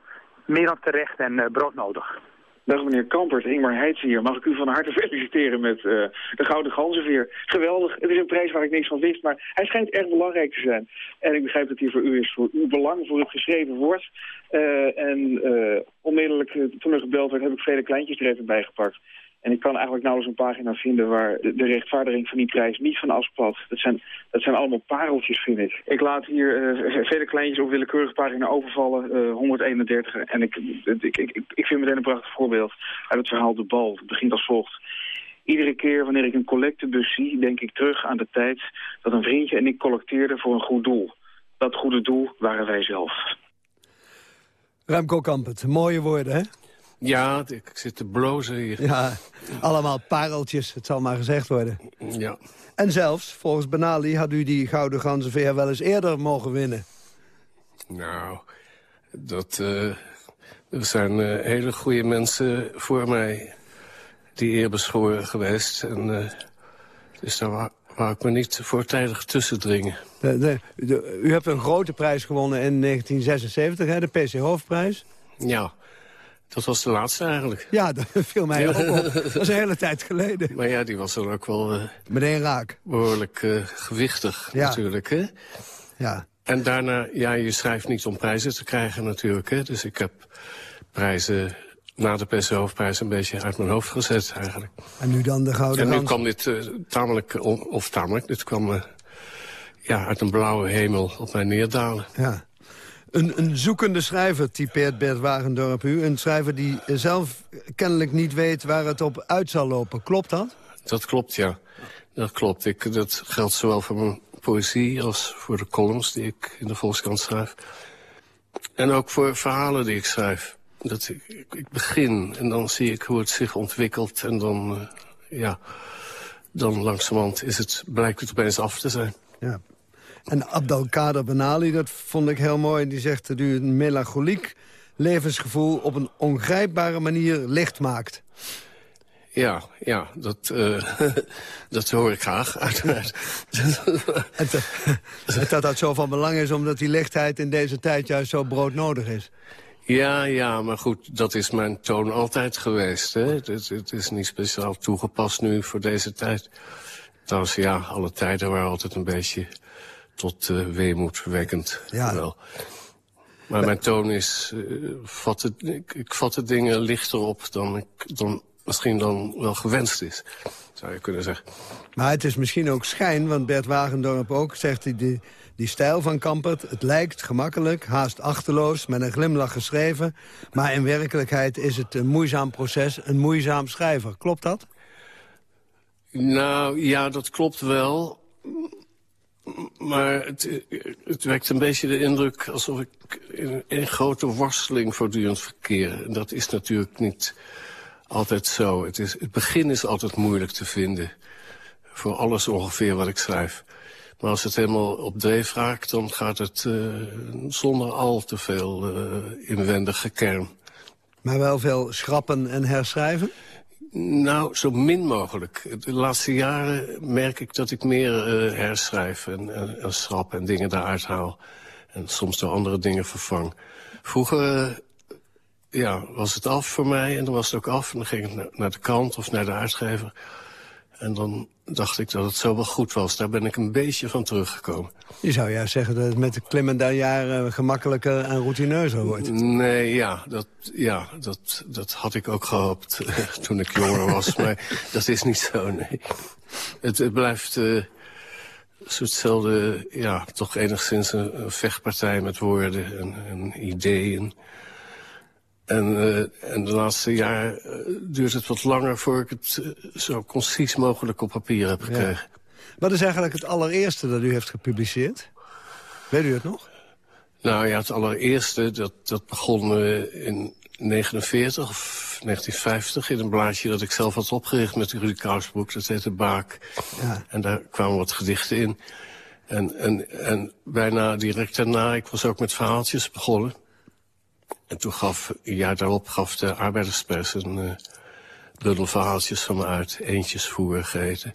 meer dan terecht en eh, broodnodig. Dag meneer Kampert, Ingmar Heitse hier. Mag ik u van harte <laughs> feliciteren met de Gouden Ganzenveer. Geweldig. Het is een prijs waar ik niks van wist, maar hij schijnt erg belangrijk te zijn. En ik begrijp dat hij voor u is, voor uw belang, voor het geschreven woord. En onmiddellijk toen er gebeld werd, heb ik vele kleintjes er even bij gepakt. En ik kan eigenlijk nauwelijks een pagina vinden waar de, de rechtvaardiging van die prijs niet van afspat. Dat zijn, dat zijn allemaal pareltjes, vind ik. Ik laat hier eh, vele kleintjes op willekeurige pagina overvallen, eh, 131. En ik, ik, ik, ik, ik vind meteen een prachtig voorbeeld uit het verhaal De Bal. Het begint als volgt. Iedere keer wanneer ik een collectebus zie, denk ik terug aan de tijd dat een vriendje en ik collecteerden voor een goed doel. Dat goede doel waren wij zelf. Remco Kampert, mooie woorden, hè? Ja, ik zit te blozen hier. Ja, allemaal pareltjes, het zal maar gezegd worden. Ja. En zelfs, volgens Benali, had u die Gouden Ganzenveer wel eens eerder mogen winnen. Nou, dat, eh, er zijn eh, hele goede mensen voor mij die eerbeschoren geweest. En, eh, dus daar wou, ik me niet voortijdig tussen dringen. De, de- de- u hebt een grote prijs gewonnen in 1976, hè, de PC Hoofdprijs. Ja, dat was de laatste eigenlijk. Ja, <laughs> dat viel mij ook op. Dat is een hele tijd geleden. Maar ja, die was dan ook wel Meteen raak. behoorlijk eh, gewichtig Ja. natuurlijk, hè? Ja. En daarna, ja, je schrijft niet om prijzen te krijgen natuurlijk, hè? Dus ik heb prijzen na de PC Hoofdprijs een beetje uit mijn hoofd gezet eigenlijk. En nu dan de Gouden En nu kwam dit eh, tamelijk, of tamelijk, dit kwam ja, uit een blauwe hemel op mij neerdalen. Ja. Een, een zoekende schrijver typeert Bert Wagendorp u. Een schrijver die zelf kennelijk niet weet waar het op uit zal lopen. Klopt dat? Dat klopt, ja. Dat klopt. Ik, dat geldt zowel voor mijn poëzie als voor de columns die ik in de Volkskrant schrijf. En ook voor verhalen die ik schrijf. Dat ik, ik, begin en dan zie ik hoe het zich ontwikkelt. En dan, eh, ja, dan langzamerhand is het, blijkt het opeens af te zijn. Ja. En Abdelkader Benali, dat vond ik heel mooi. Die zegt dat u een melancholiek levensgevoel op een ongrijpbare manier licht maakt. Ja, ja, dat, eh, <laughs> dat hoor ik graag, uiteraard. <laughs> En te- dat dat zo van belang is omdat die lichtheid in deze tijd juist zo broodnodig is. Ja, ja, maar goed, dat is mijn toon altijd geweest. Hè? Het, is- het is niet speciaal toegepast nu voor deze tijd. Trouwens, ja, alle tijden waren altijd een beetje tot uh, weemoed wekkend. Ja. Wel. Maar mijn toon is, uh, vat het, ik, ik vat de dingen lichter op dan, ik, dan misschien dan wel gewenst is, zou je kunnen zeggen. Maar het is misschien ook schijn, want Bert Wagendorp ook zegt... Die, die, die stijl van Kampert, het lijkt gemakkelijk, haast achterloos... met een glimlach geschreven, maar in werkelijkheid is het een moeizaam proces... een moeizaam schrijver. Klopt dat? Nou, ja, dat klopt wel. Maar het, het wekt een beetje de indruk alsof ik in een grote worsteling voortdurend verkeer. En dat is natuurlijk niet altijd zo. Het, is, het begin is altijd moeilijk te vinden. Voor alles ongeveer wat ik schrijf. Maar als het helemaal op dreef raakt, dan gaat het uh, zonder al te veel uh, inwendig gekern. Maar wel veel schrappen en herschrijven? Nou, zo min mogelijk. De laatste jaren merk ik dat ik meer uh, herschrijf en, schrap en dingen daaruit haal. En soms door andere dingen vervang. Vroeger uh, ja, was het af voor mij en dan was het ook af. En dan ging ik naar, naar de krant of naar de uitgever. En dan dacht ik dat het zo wel goed was. Daar ben ik een beetje van teruggekomen. Je zou juist zeggen dat het met de klimmen der jaren gemakkelijker en routineuzer wordt. Nee, ja, dat, ja, dat, dat had ik ook gehoopt toen ik jonger was. <laughs> maar dat is niet zo, nee. Het, het blijft uh, soortzelfde, ja, toch enigszins een, een vechtpartij met woorden en, en ideeën. En, uh, en de laatste jaren uh, duurt het wat langer voor ik het uh, zo concies mogelijk op papier heb gekregen. Ja. Wat is eigenlijk het allereerste dat u heeft gepubliceerd? Weet u het nog? Nou ja, het allereerste, dat, dat begon in 1949 of 1950 in een blaadje dat ik zelf had opgericht met Rudy Kousbroek. Dat heette Baak. Ja. En daar kwamen wat gedichten in. En, en, en bijna direct daarna, ik was ook met verhaaltjes begonnen. En toen gaf, een jaar daarop gaf de arbeiderspers een uh, bundel verhaaltjes van me uit. Eentjesvoer geheten.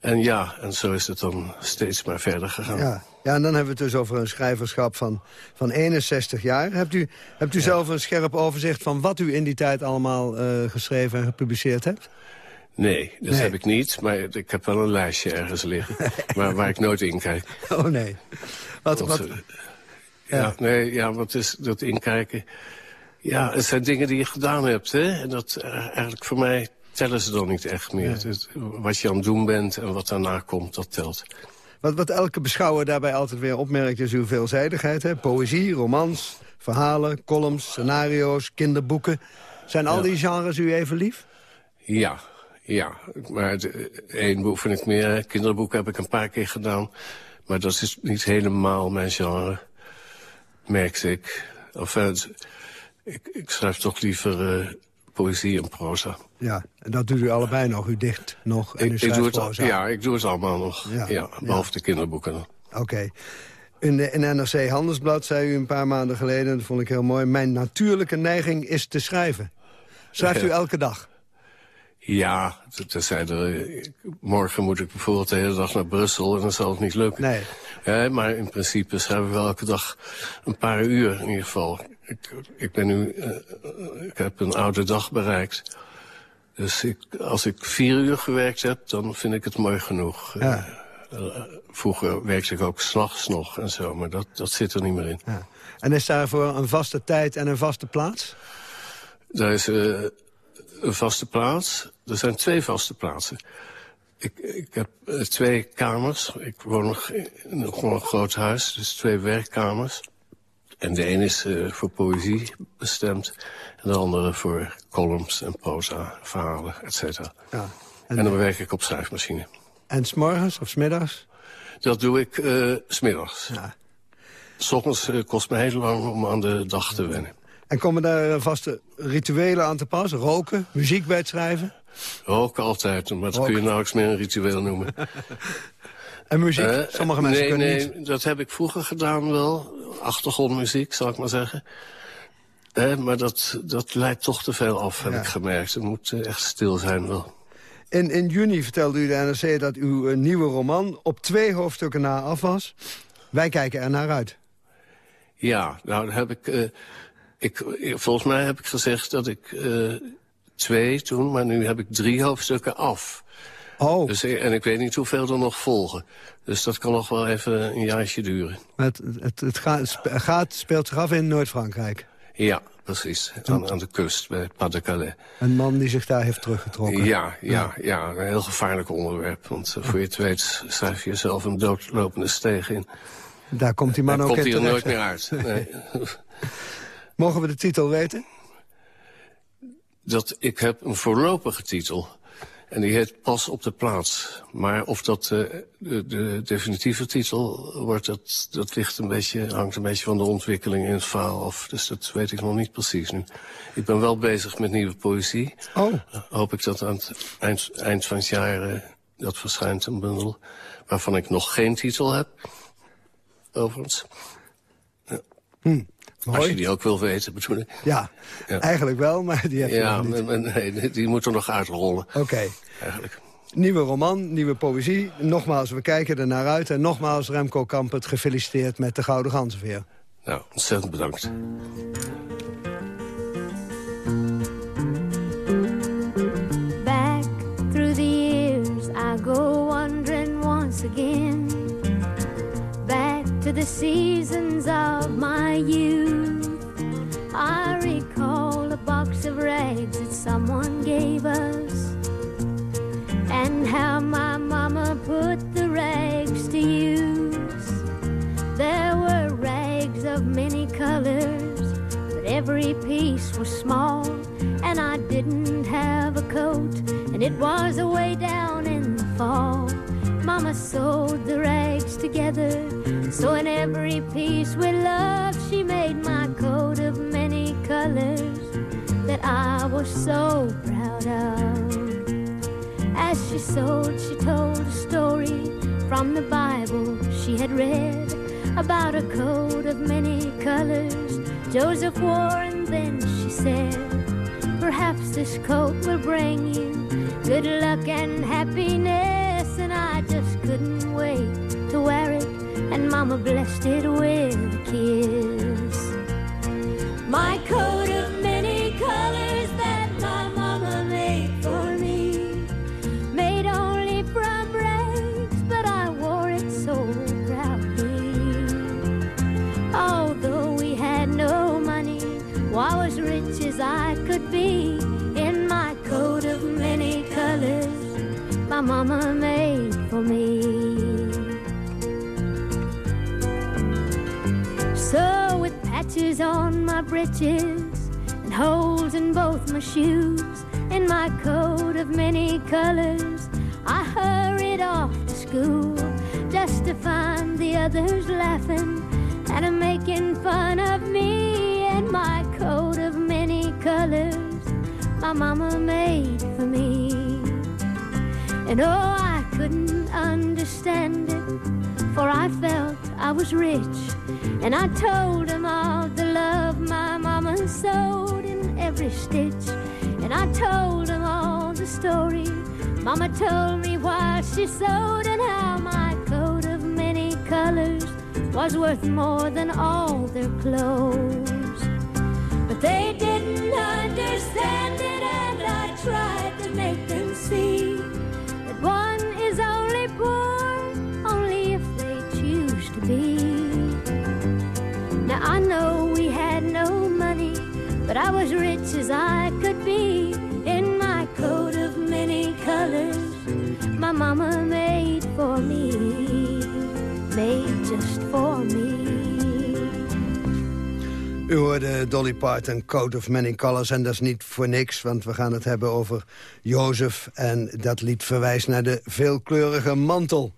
En ja, en zo is het dan steeds maar verder gegaan. Ja. ja, en dan hebben we het dus over een schrijverschap van, van 61 jaar. Hebt u, hebt u zelf een scherp overzicht van wat u in die tijd allemaal uh, geschreven en gepubliceerd hebt? Nee, dat Nee. heb ik niet. Maar ik heb wel een lijstje ergens liggen. <laughs> maar waar ik nooit in kijk. Oh nee. Wat, Want, wat, eh, ja, nee, ja, wat is dat inkijken? Ja, het zijn dingen die je gedaan hebt, hè. En dat eh, eigenlijk voor mij tellen ze dan niet echt meer. Ja. Het- wat je aan het doen bent en wat daarna komt, dat telt. wat, wat elke beschouwer daarbij altijd weer opmerkt is uw veelzijdigheid. Hè? Poëzie, romans, verhalen, columns, scenario's, kinderboeken. Zijn al Ja. die genres u even lief? Ja, ja. Maar één boek vind ik meer. Kinderboeken heb ik een paar keer gedaan. Maar dat is niet helemaal mijn genre, merkte ik. Enfin, het- ik, ik schrijf toch liever eh, poëzie en proza. Ja, en dat doet u allebei nog. U dicht nog en u Ik, ik schrijft doe het, al- proza. ja, ik doe het allemaal nog. Ja, Ja, behalve de kinderboeken. Oké. In, de, in NRC Handelsblad zei u een paar maanden geleden... dat vond ik heel mooi... mijn natuurlijke neiging is te schrijven. Schrijft u elke dag? Ja, t- tenzij er, eh, morgen moet ik bijvoorbeeld de hele dag naar Brussel... en dan zal het niet lukken. Nee. Ja, maar in principe schrijf ik wel elke dag een paar uur in ieder geval. Ik, ik ben nu, eh, ik heb een oude dag bereikt. Dus ik, als ik vier uur gewerkt heb, dan vind ik het mooi genoeg. Ja. Eh, eh, vroeger werkte ik ook s'nachts nog en zo, maar dat, dat zit er niet meer in. Ja. En is daarvoor een vaste tijd en een vaste plaats? Daar is eh, een vaste plaats. Er zijn twee vaste plaatsen. Ik, ik heb eh, twee kamers. Ik woon nog in een, groot huis, dus twee werkkamers. En de ene is eh, voor poëzie bestemd. En de andere voor columns en proza, verhalen, et cetera. Ja. En, dan werk ik op schrijfmachine. En s'morgens of s'middags? Dat doe ik eh smiddags. Ja. Eh, kost me heel lang om aan de dag te wennen. En komen daar eh, vaste rituelen aan te pas? Roken, muziek bij het schrijven? Roken altijd, maar dat kun je nauwelijks meer een ritueel noemen. <laughs> En muziek? Eh, Sommige mensen nee, kunnen nee, niet. dat heb ik vroeger gedaan wel. Achtergrondmuziek, zal ik maar zeggen. Eh, maar dat, dat leidt toch te veel af, heb Ja. ik gemerkt. Het moet eh, echt stil zijn wel. In, in juni vertelde u de NRC dat uw eh, nieuwe roman op twee hoofdstukken na af was. Wij kijken er naar uit. Ja, nou heb ik, eh, ik... Volgens mij heb ik gezegd dat ik eh, twee toen, maar nu heb ik drie hoofdstukken af. Oh. Dus, en ik weet niet hoeveel er nog volgen. Dus dat kan nog wel even een jaartje duren. Het, het, het gaat, gaat, speelt zich af in Noord-Frankrijk. Ja, precies. Aan, aan de kust, bij Pas-de-Calais. Een man die zich daar heeft teruggetrokken. Ja, ja, ja, een heel gevaarlijk onderwerp. Want eh, voor je het weet schrijf je jezelf een doodlopende steeg in. Daar komt die man Dan ook komt hij er nooit meer uit. <laughs> Nee. <laughs> Mogen we de titel weten? dat ik heb een voorlopige titel. En die heet Pas op de plaats. Maar of dat eh, de, de definitieve titel wordt, dat, dat ligt een beetje, hangt een beetje van de ontwikkeling in het verhaal af. Dus dat weet ik nog niet precies nu. Ik ben wel bezig met nieuwe poëzie. Oh. hoop ik dat aan het eind, eind van het jaar eh, dat verschijnt, een bundel. Waarvan ik nog geen titel heb. Overigens. Als mooi. je die ook wil weten, bedoel ik. Ja, Ja. eigenlijk wel, maar die heb je Ja, nog niet. maar nee, die moet er nog uitrollen. Oké. Eigenlijk. Nieuwe roman, nieuwe poëzie. Nogmaals, we kijken er naar uit. En nogmaals, Remco Kampert, gefeliciteerd met de Gouden Ganzenveer. Nou, ontzettend bedankt. Back through the years, I go wandering once again. The seasons of my youth. I recall a box of rags that someone gave us. And how my mama put the rags to use. There were rags of many colors, but every piece was small. And I didn't have a coat, and it was away down in the fall. Mama sewed the rags together, so in every piece with love, she made my coat of many colors. that I was so proud of. As she sewed, she told a story from the Bible she had read about a coat of many colors Joseph wore, and then she said, Perhaps this coat will bring you good luck and happiness. Blessed with a kiss. Breeches and holes in both my shoes in my coat of many colors, I hurried off to school just to find the others laughing and making fun of me in my coat of many colors my mama made for me. And oh, I couldn't understand it, for I felt I was rich. And I told them all the love sewed in every stitch. And I told him all the story mama told me why she sewed, and how my coat of many colors was worth more than all their clothes. But they didn't understand it, and I tried to make them see that one is only poor only if they choose to be. Now I know but I was rich as I could be in my coat of many colors. My mama made for me, made just for me. U hoorde Dolly Parton, Coat of Many Colors. En dat is niet voor niks, want we gaan het hebben over Jozef. En dat lied verwijst naar de veelkleurige mantel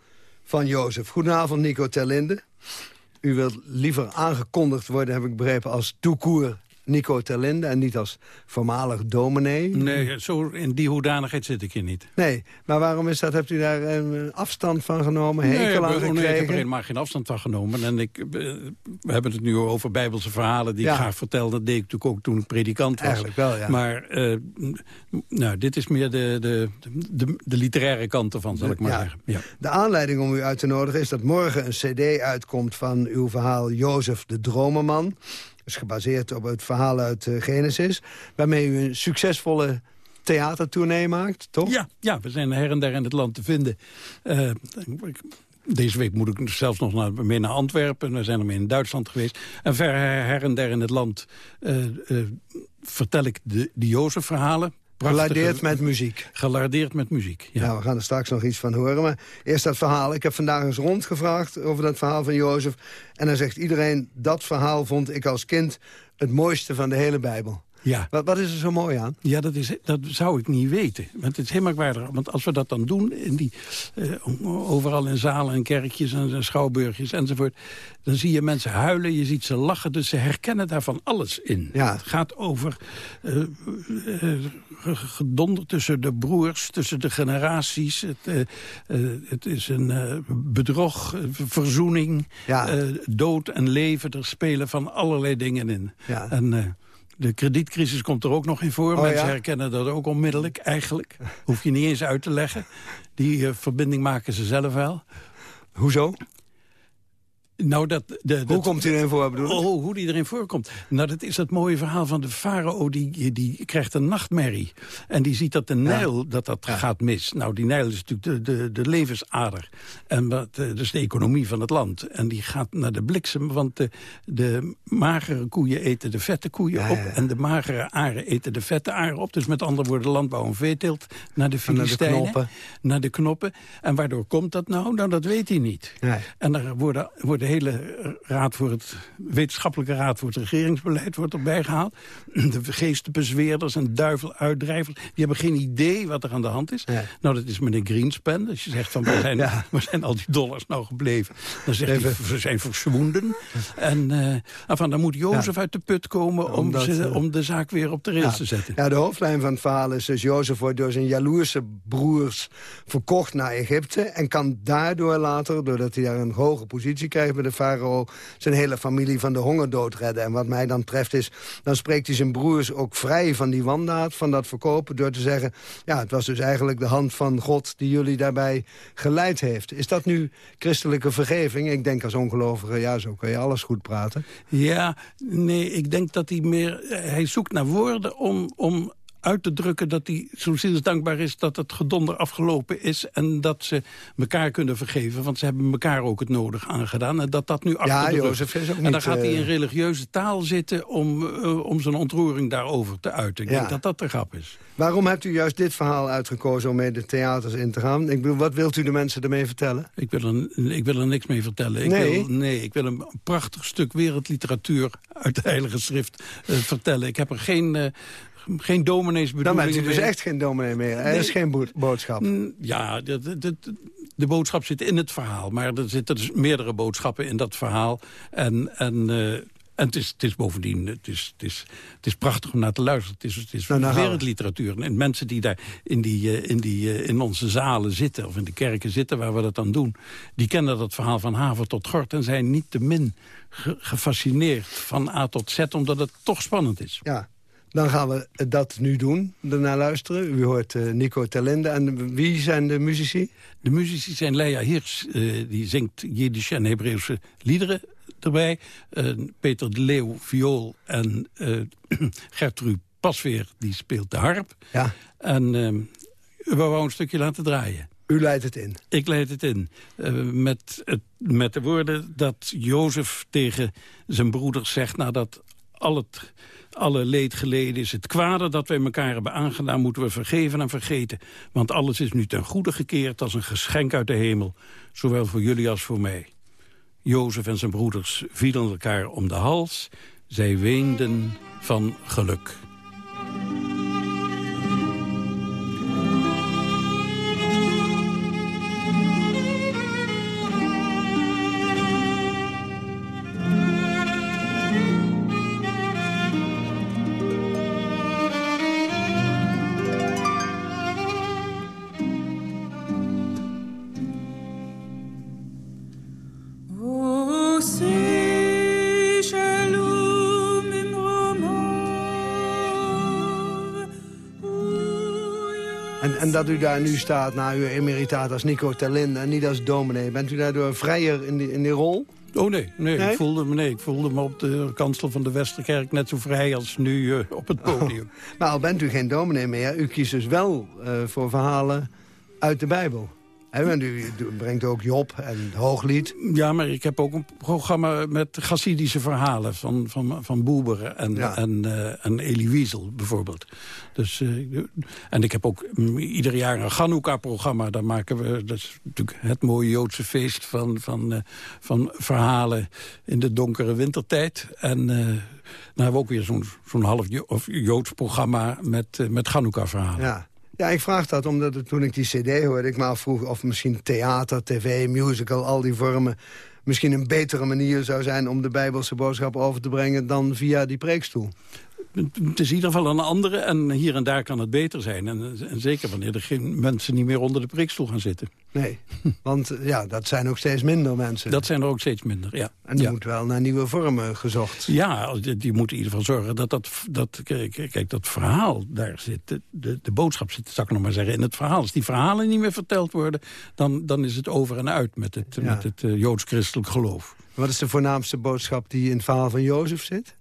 van Jozef. Goedenavond, Nico Terlinde. U wilt liever aangekondigd worden, heb ik begrepen, als toekoer Nico Terlinde... en niet als voormalig dominee. Nee, zo in die hoedanigheid zit ik hier niet. Nee, maar waarom is dat? Hebt u daar een afstand van genomen, hekel nee, aan ik, nee, ik heb er gekregen? helemaal geen afstand van genomen. En ik, eh, we hebben het nu over bijbelse verhalen die Ja. ik graag vertel. Dat deed ik natuurlijk ook toen ik predikant was. Eigenlijk wel, ja. Maar eh, nou, dit is meer de, de, de, de literaire kant ervan, zal ik maar Ja. zeggen. Ja. De aanleiding om u uit te nodigen is dat morgen een cd uitkomt... van uw verhaal Jozef de Dromerman. Is gebaseerd op het verhaal uit eh, Genesis... waarmee u een succesvolle theatertournee maakt, toch? Ja, ja, we zijn her en der in het land te vinden. Eh, deze week moet ik zelfs nog naar, mee naar Antwerpen. We zijn ermee in Duitsland geweest. En ver her en der in het land eh, vertel ik de, de Jozef-verhalen. Gelardeerd met muziek. Gelardeerd met muziek, ja. Nou, we gaan er straks nog iets van horen. Maar eerst dat verhaal. Ik heb vandaag eens rondgevraagd over dat verhaal van Jozef. En dan zegt iedereen, dat verhaal vond ik als kind het mooiste van de hele Bijbel. Ja. Wat, wat is er zo mooi aan? Ja, dat, is, dat zou ik niet weten. Want het is helemaal waardig. Want als we dat dan doen, in die, eh, overal in zalen en kerkjes en, schouwburgjes enzovoort... dan zie je mensen huilen, je ziet ze lachen. Dus ze herkennen daarvan alles in. Ja. Het gaat over ge- gedonder tussen de broers, tussen de generaties. Het, het is een bedrog, verzoening, Ja. dood en leven. Er spelen van allerlei dingen in. Ja. En... de kredietcrisis komt er ook nog in voor. Oh, Mensen ja? herkennen dat ook onmiddellijk, eigenlijk. Hoef je niet eens uit te leggen. Die eh, verbinding maken ze zelf wel. Hoezo? Nou, dat, de, Hoe dat- komt u erin voor, bedoel ik? Oh, hoe die erin voorkomt. Nou, dat is dat mooie verhaal van de farao. Die, die krijgt een nachtmerrie. En die ziet dat de Nijl dat dat gaat mis. Nou, die Nijl is natuurlijk de, de, de levensader. En wat, eh, dus de economie van het land. En die gaat naar de bliksem. Want de, de magere koeien eten de vette koeien op. En de magere aren eten de vette aren op. Dus met andere woorden, landbouw en veeteelt naar de naar de Filistijnen. knoppen. Naar de knoppen. En waardoor komt dat nou? Nou, dat weet hij niet. En er worden, worden de hele raad voor het, wetenschappelijke raad voor het regeringsbeleid wordt erbij gehaald. <clears throat> De geestenbezweerders en duiveluitdrijvers, die hebben geen idee wat er aan de hand is. Nou, dat is meneer Greenspan. Als je zegt van, waar zijn, <laughs> waar zijn al die dollars nou gebleven? Dan zegt hij, ze zijn verzwoenden. En uh, enfin, dan moet Jozef uit de put komen om, Omdat, ze, eh, om de zaak weer op de rails te zetten. Ja, de hoofdlijn van het verhaal is dus... Jozef wordt door zijn jaloerse broers verkocht naar Egypte... en kan daardoor later, doordat hij daar een hoge positie krijgt bij de farao... zijn hele familie van de hongerdood redden. En wat mij dan treft is, dan spreekt hij zijn broers ook vrij van die wandaad... van dat verkopen, door te zeggen... ja, het was dus eigenlijk de hand van God die jullie daarbij geleid heeft. Is dat nu christelijke vergeving? Ik denk als ongelovige, ja, zo kun je alles goed praten. Ja, nee, ik denk dat hij meer... Hij zoekt naar woorden om, om uit te drukken dat hij zo zielsdankbaar is... dat het gedonder afgelopen is en dat ze elkaar kunnen vergeven. Want ze hebben elkaar ook het nodig aangedaan. En dat dat nu achter de rug- Jozef is ook En dan niet, gaat hij eh, in religieuze taal zitten om, eh, om zijn ontroering daarover te uiten. Ik Ja. denk dat dat de grap is. Waarom hebt u juist dit verhaal uitgekozen om mee de theaters in te gaan? Ik bedoel, wat wilt u de mensen ermee vertellen? Ik wil er, ik wil er niks mee vertellen. Ik Nee? Wil, nee, ik wil een prachtig stuk wereldliteratuur uit de Heilige Schrift eh, vertellen. Ik heb er geen, eh geen Dan domineesbedoelingen bent u dus echt geen dominee meer. Er Nee. is geen bo- boodschap. Mm, Ja, de, de, de, de boodschap zit in het verhaal. Maar er zitten dus meerdere boodschappen in dat verhaal. En, en, eh, en het, is, het is bovendien het is, het is, het is prachtig om naar te luisteren. Het is, het is Nou, nou wereldliteratuur. En mensen die daar in, die, eh, in, die, eh, in onze zalen zitten... of in de kerken zitten waar we dat aan doen... die kennen dat verhaal van haven tot gort... en zijn niet te min ge- gefascineerd van A tot Z... omdat het toch spannend is. Ja, dan gaan we dat nu doen, ernaar luisteren. U hoort eh, Nico Terlinde. En wie zijn de muzici? De muzici zijn Leia Hirs, eh, die zingt Jiddische en Hebreeuwse liederen erbij. Eh, Peter de Leeuw, viool en <clears throat> Gertrude Pasveer, die speelt de harp. Ja. En eh, we wou een stukje laten draaien. U leidt het in. Ik leid het in. Met, het, met de woorden dat Jozef tegen zijn broeders zegt... nadat al het, alle leed geleden is, het kwade dat wij elkaar hebben aangedaan... moeten we vergeven en vergeten. Want alles is nu ten goede gekeerd als een geschenk uit de hemel. Zowel voor jullie als voor mij. Jozef en zijn broeders vielen elkaar om de hals. Zij weenden van geluk. Dat u daar nu staat na uw emeritaat als Nico Terlinde... en niet als dominee. Bent u daardoor vrijer in die, in die rol? Oh nee, nee, Nee? Ik, voelde me, nee ik voelde me op de kansel van de Westerkerk net zo vrij als nu eh, op het podium. Maar <laughs> al bent u geen dominee meer, u kiest dus wel eh, voor verhalen uit de Bijbel. Want u, u brengt ook Job en Hooglied. Ja, maar ik heb ook een programma met Chassidische verhalen van, van, van Boeber en, Ja. en, eh, en Elie Wiesel bijvoorbeeld. Dus, eh, en ik heb ook mm, ieder jaar een Chanukka-programma. Daar maken we, dat is natuurlijk het mooie Joodse feest van, van, eh, van verhalen in de donkere wintertijd. En dan hebben we ook weer zo'n zo'n half Joods programma met, met Chanukka-verhalen. Ja. Ja, ik vraag dat omdat toen ik die cd hoorde... ik me afvroeg of misschien theater, tv, musical, al die vormen... misschien een betere manier zou zijn om de Bijbelse boodschap over te brengen... dan via die preekstoel. Het is in ieder geval een andere en hier en daar kan het beter zijn. En, en zeker wanneer er geen mensen niet meer onder de preekstoel gaan zitten. Nee, want eh, ja, dat zijn ook steeds minder mensen. Dat zijn er ook steeds minder, ja. En ja. moet wel naar nieuwe vormen gezocht. Ja, die, die moeten in ieder geval zorgen dat dat, dat kijk, dat verhaal daar zit. De, de, de boodschap zit, zal ik nog maar zeggen, in het verhaal. Als die verhalen niet meer verteld worden, dan, dan is het over en uit met het, met het eh, joods-christelijk geloof. Wat is de voornaamste boodschap die in het verhaal van Jozef zit?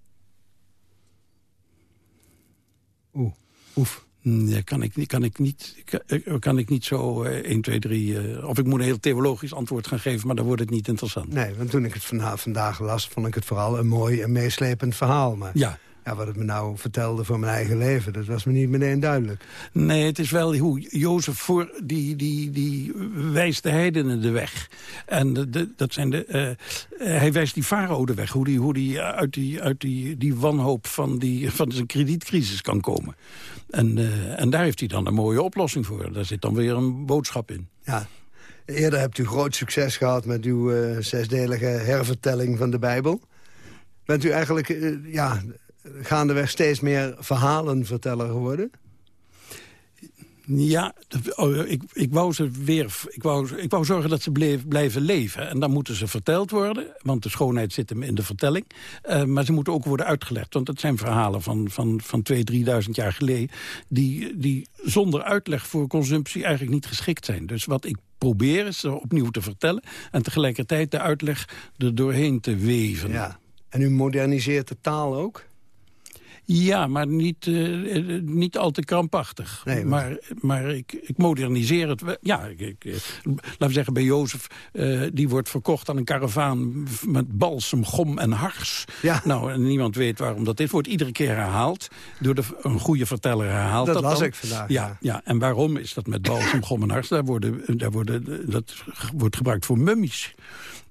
Oeh, oef. Nee, kan ik, niet- kan ik niet, kan, kan ik niet zo eh, 1, 2, 3... eh, of ik moet een heel theologisch antwoord gaan geven, maar dan wordt het niet interessant. Nee, want toen ik het vandaag las, vond ik het vooral een mooi en meeslepend verhaal. Maar Ja. Ja, wat het me nou vertelde voor mijn eigen leven, dat was me niet meteen duidelijk. Nee, het is wel hoe Jozef voor die, die, die wijst de heidenen de weg. En de, de- dat zijn de, eh, eh, hij wijst die farao de weg. Hoe die, hoe die uit, die, uit die, die wanhoop van, die, van zijn kredietcrisis kan komen. En, eh, en daar heeft hij dan een mooie oplossing voor. Daar zit dan weer een boodschap in. Ja. Eerder hebt u groot succes gehad met uw zesdelige hervertelling van de Bijbel. Bent u eigenlijk ja, gaandeweg steeds meer verhalenverteller geworden? Ja, oh, ik, ik, wou ze weer, ik, wou, ik wou zorgen dat ze bleef, blijven leven. En dan moeten ze verteld worden, want de schoonheid zit hem in de vertelling. Eh, maar ze moeten ook worden uitgelegd, want het zijn verhalen van, van, van 2.000, 3.000 jaar geleden... Die, die zonder uitleg voor consumptie eigenlijk niet geschikt zijn. Dus wat ik probeer is ze opnieuw te vertellen... en tegelijkertijd de uitleg er doorheen te weven. Ja. En u moderniseert de taal ook? Ja, maar niet, eh, eh, niet al te krampachtig. Nee, maar maar ik, ik moderniseer het. Ja, ik, ik, eh, laten we zeggen, bij Jozef... die wordt verkocht aan een karavaan met balsem, gom en hars. Ja. Nou, en niemand weet waarom dat is. Wordt iedere keer herhaald. Door de, een goede verteller herhaalt Dat dat las dan. ik vandaag, Ja, ja. ja. en waarom is dat met balsem, gom en hars? Daar worden, daar worden, dat wordt gebruikt voor mummies.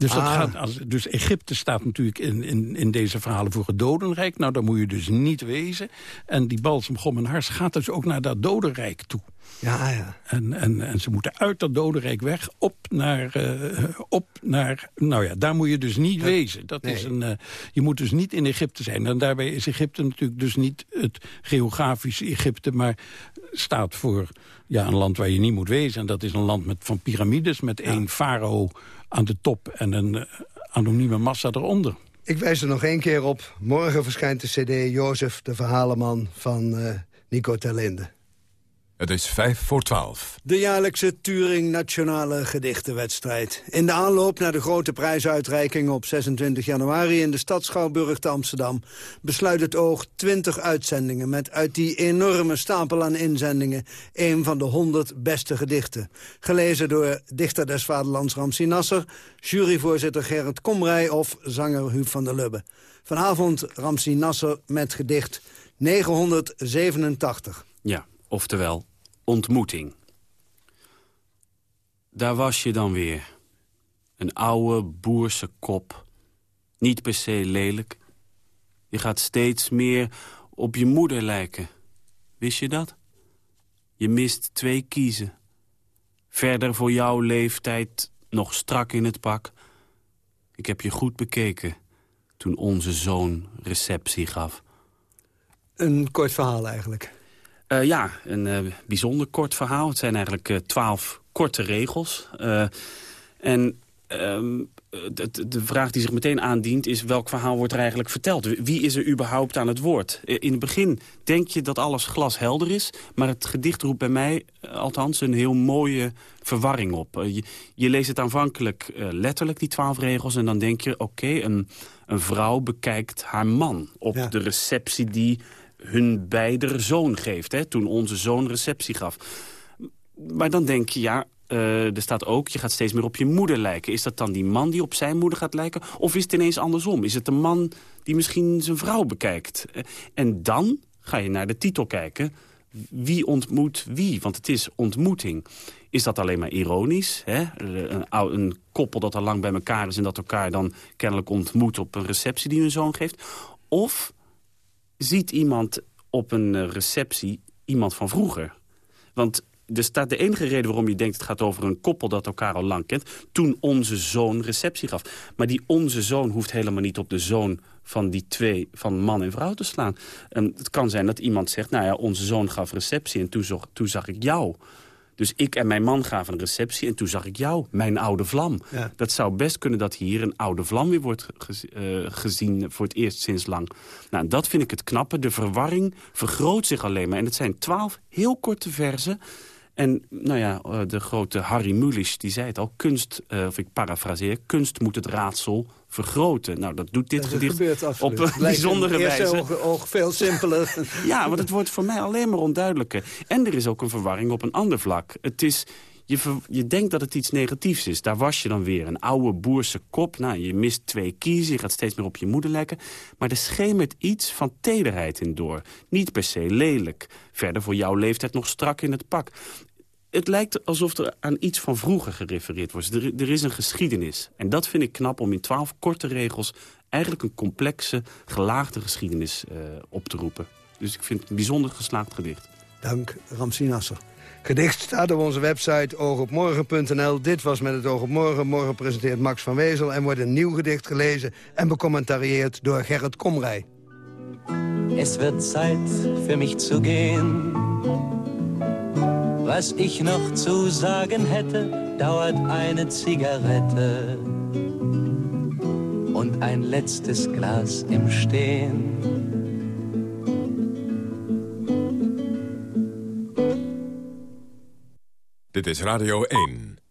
Dus, dat Ah. gaat als, dus Egypte staat natuurlijk in, in, in deze verhalen voor het dodenrijk. Nou, daar moet je dus niet wezen. En die balsem, gom en hars gaat dus ook naar dat dodenrijk toe. Ja, ja. En, en, en ze moeten uit dat dodenrijk weg, op naar, eh, op naar... Nou ja, daar moet je dus niet wezen. Dat is een, eh, je moet dus niet in Egypte zijn. En daarbij is Egypte natuurlijk dus niet het geografische Egypte... maar staat voor ja, een land waar je niet moet wezen. En dat is een land met, van piramides met één farao aan de top... en een eh, anonieme massa eronder. Ik wijs er nog één keer op. Morgen verschijnt de cd Jozef, de verhalenman van Nico Terlinde. Het is vijf voor twaalf. De jaarlijkse Turing Nationale Gedichtenwedstrijd. In de aanloop naar de grote prijsuitreiking op 26 januari... in de stad Schouwburg te Amsterdam... besluit het oog 20 uitzendingen... met uit die enorme stapel aan inzendingen... een van de 100 beste gedichten. Gelezen door dichter des vaderlands Ramsi Nasser... juryvoorzitter Gerrit Komrij of zanger Huub van der Lubbe. Vanavond Ramsi Nasser met gedicht 987. Ja, oftewel ontmoeting. Daar was je dan weer. Een oude boerse kop. Niet per se lelijk. Je gaat steeds meer op je moeder lijken. Wist je dat? Je mist twee kiezen. Verder voor jouw leeftijd nog strak in het pak. Ik heb je goed bekeken toen onze zoon receptie gaf. Een kort verhaal eigenlijk. Eh, ja, een eh, bijzonder kort verhaal. Het zijn eigenlijk eh, twaalf korte regels. En ehm, de, de- de vraag die zich meteen aandient is... welk verhaal wordt er eigenlijk verteld? Wie is er überhaupt aan het woord? In het begin denk je dat alles glashelder is... maar het gedicht roept bij mij althans een heel mooie verwarring op. Je, je leest het aanvankelijk letterlijk, die twaalf regels... en dan denk je, oké, een, een vrouw bekijkt haar man... op de receptie die hun beider zoon geeft. Hè, toen onze zoon receptie gaf. Maar dan denk je, ja, eh, er staat ook... je gaat steeds meer op je moeder lijken. Is dat dan die man die op zijn moeder gaat lijken? Of is het ineens andersom? Is het een man die misschien zijn vrouw bekijkt? Eh, en dan ga je naar de titel kijken. Wie ontmoet wie? Want het is ontmoeting. Is dat alleen maar ironisch? Hè? Een, ou- een koppel dat al lang bij elkaar is... en dat elkaar dan kennelijk ontmoet op een receptie die hun zoon geeft? Of ziet iemand op een eh, receptie iemand van vroeger. Want er staat de enige reden waarom je denkt... het gaat over een koppel dat elkaar al lang kent... toen onze zoon receptie gaf. Maar die onze zoon hoeft helemaal niet op de zoon van die twee... van man en vrouw te slaan. En het kan zijn dat iemand zegt... nou ja, onze zoon gaf receptie en toen, toen zag ik jou... Dus ik en mijn man gaven een receptie en toen zag ik jou, mijn oude vlam. Ja. Dat zou best kunnen dat hier een oude vlam weer wordt gez- eh, gezien voor het eerst sinds lang. Nou, dat vind ik het knappe. De verwarring vergroot zich alleen maar. En het zijn twaalf heel korte verzen. En nou ja, eh, de grote Harry Mulisch die zei het al. Kunst, eh, of ik parafraseer, kunst moet het raadsel vergroten. Nou, dat doet dit Dat gedicht op een bijzondere wijze. Oog, oog veel simpeler. <laughs> Ja, want het wordt voor mij alleen maar onduidelijker. En er is ook een verwarring op een ander vlak. Het is, je, je denkt dat het iets negatiefs is. Daar was je dan weer, een oude boerse kop. Nou, je mist twee kiezen, je gaat steeds meer op je moeder lekken. Maar er schemert iets van tederheid in door. Niet per se lelijk. Verder voor jouw leeftijd nog strak in het pak. Het lijkt alsof er aan iets van vroeger gerefereerd wordt. Er, is een geschiedenis. En dat vind ik knap om in twaalf korte regels... eigenlijk een complexe, gelaagde geschiedenis eh, op te roepen. Dus ik vind het een bijzonder geslaagd gedicht. Dank, Ramsi Nasser. Gedicht staat op onze website oogopmorgen.nl. Dit was Met het Oog op Morgen. Morgen presenteert Max van Wezel... en wordt een nieuw gedicht gelezen en becommentarieerd door Gerrit Komrij. Es wird Zeit für mich zu gehen. Was ich noch zu sagen hätte, dauert eine Zigarette und ein letztes Glas im Stehen. Dit is Radio 1.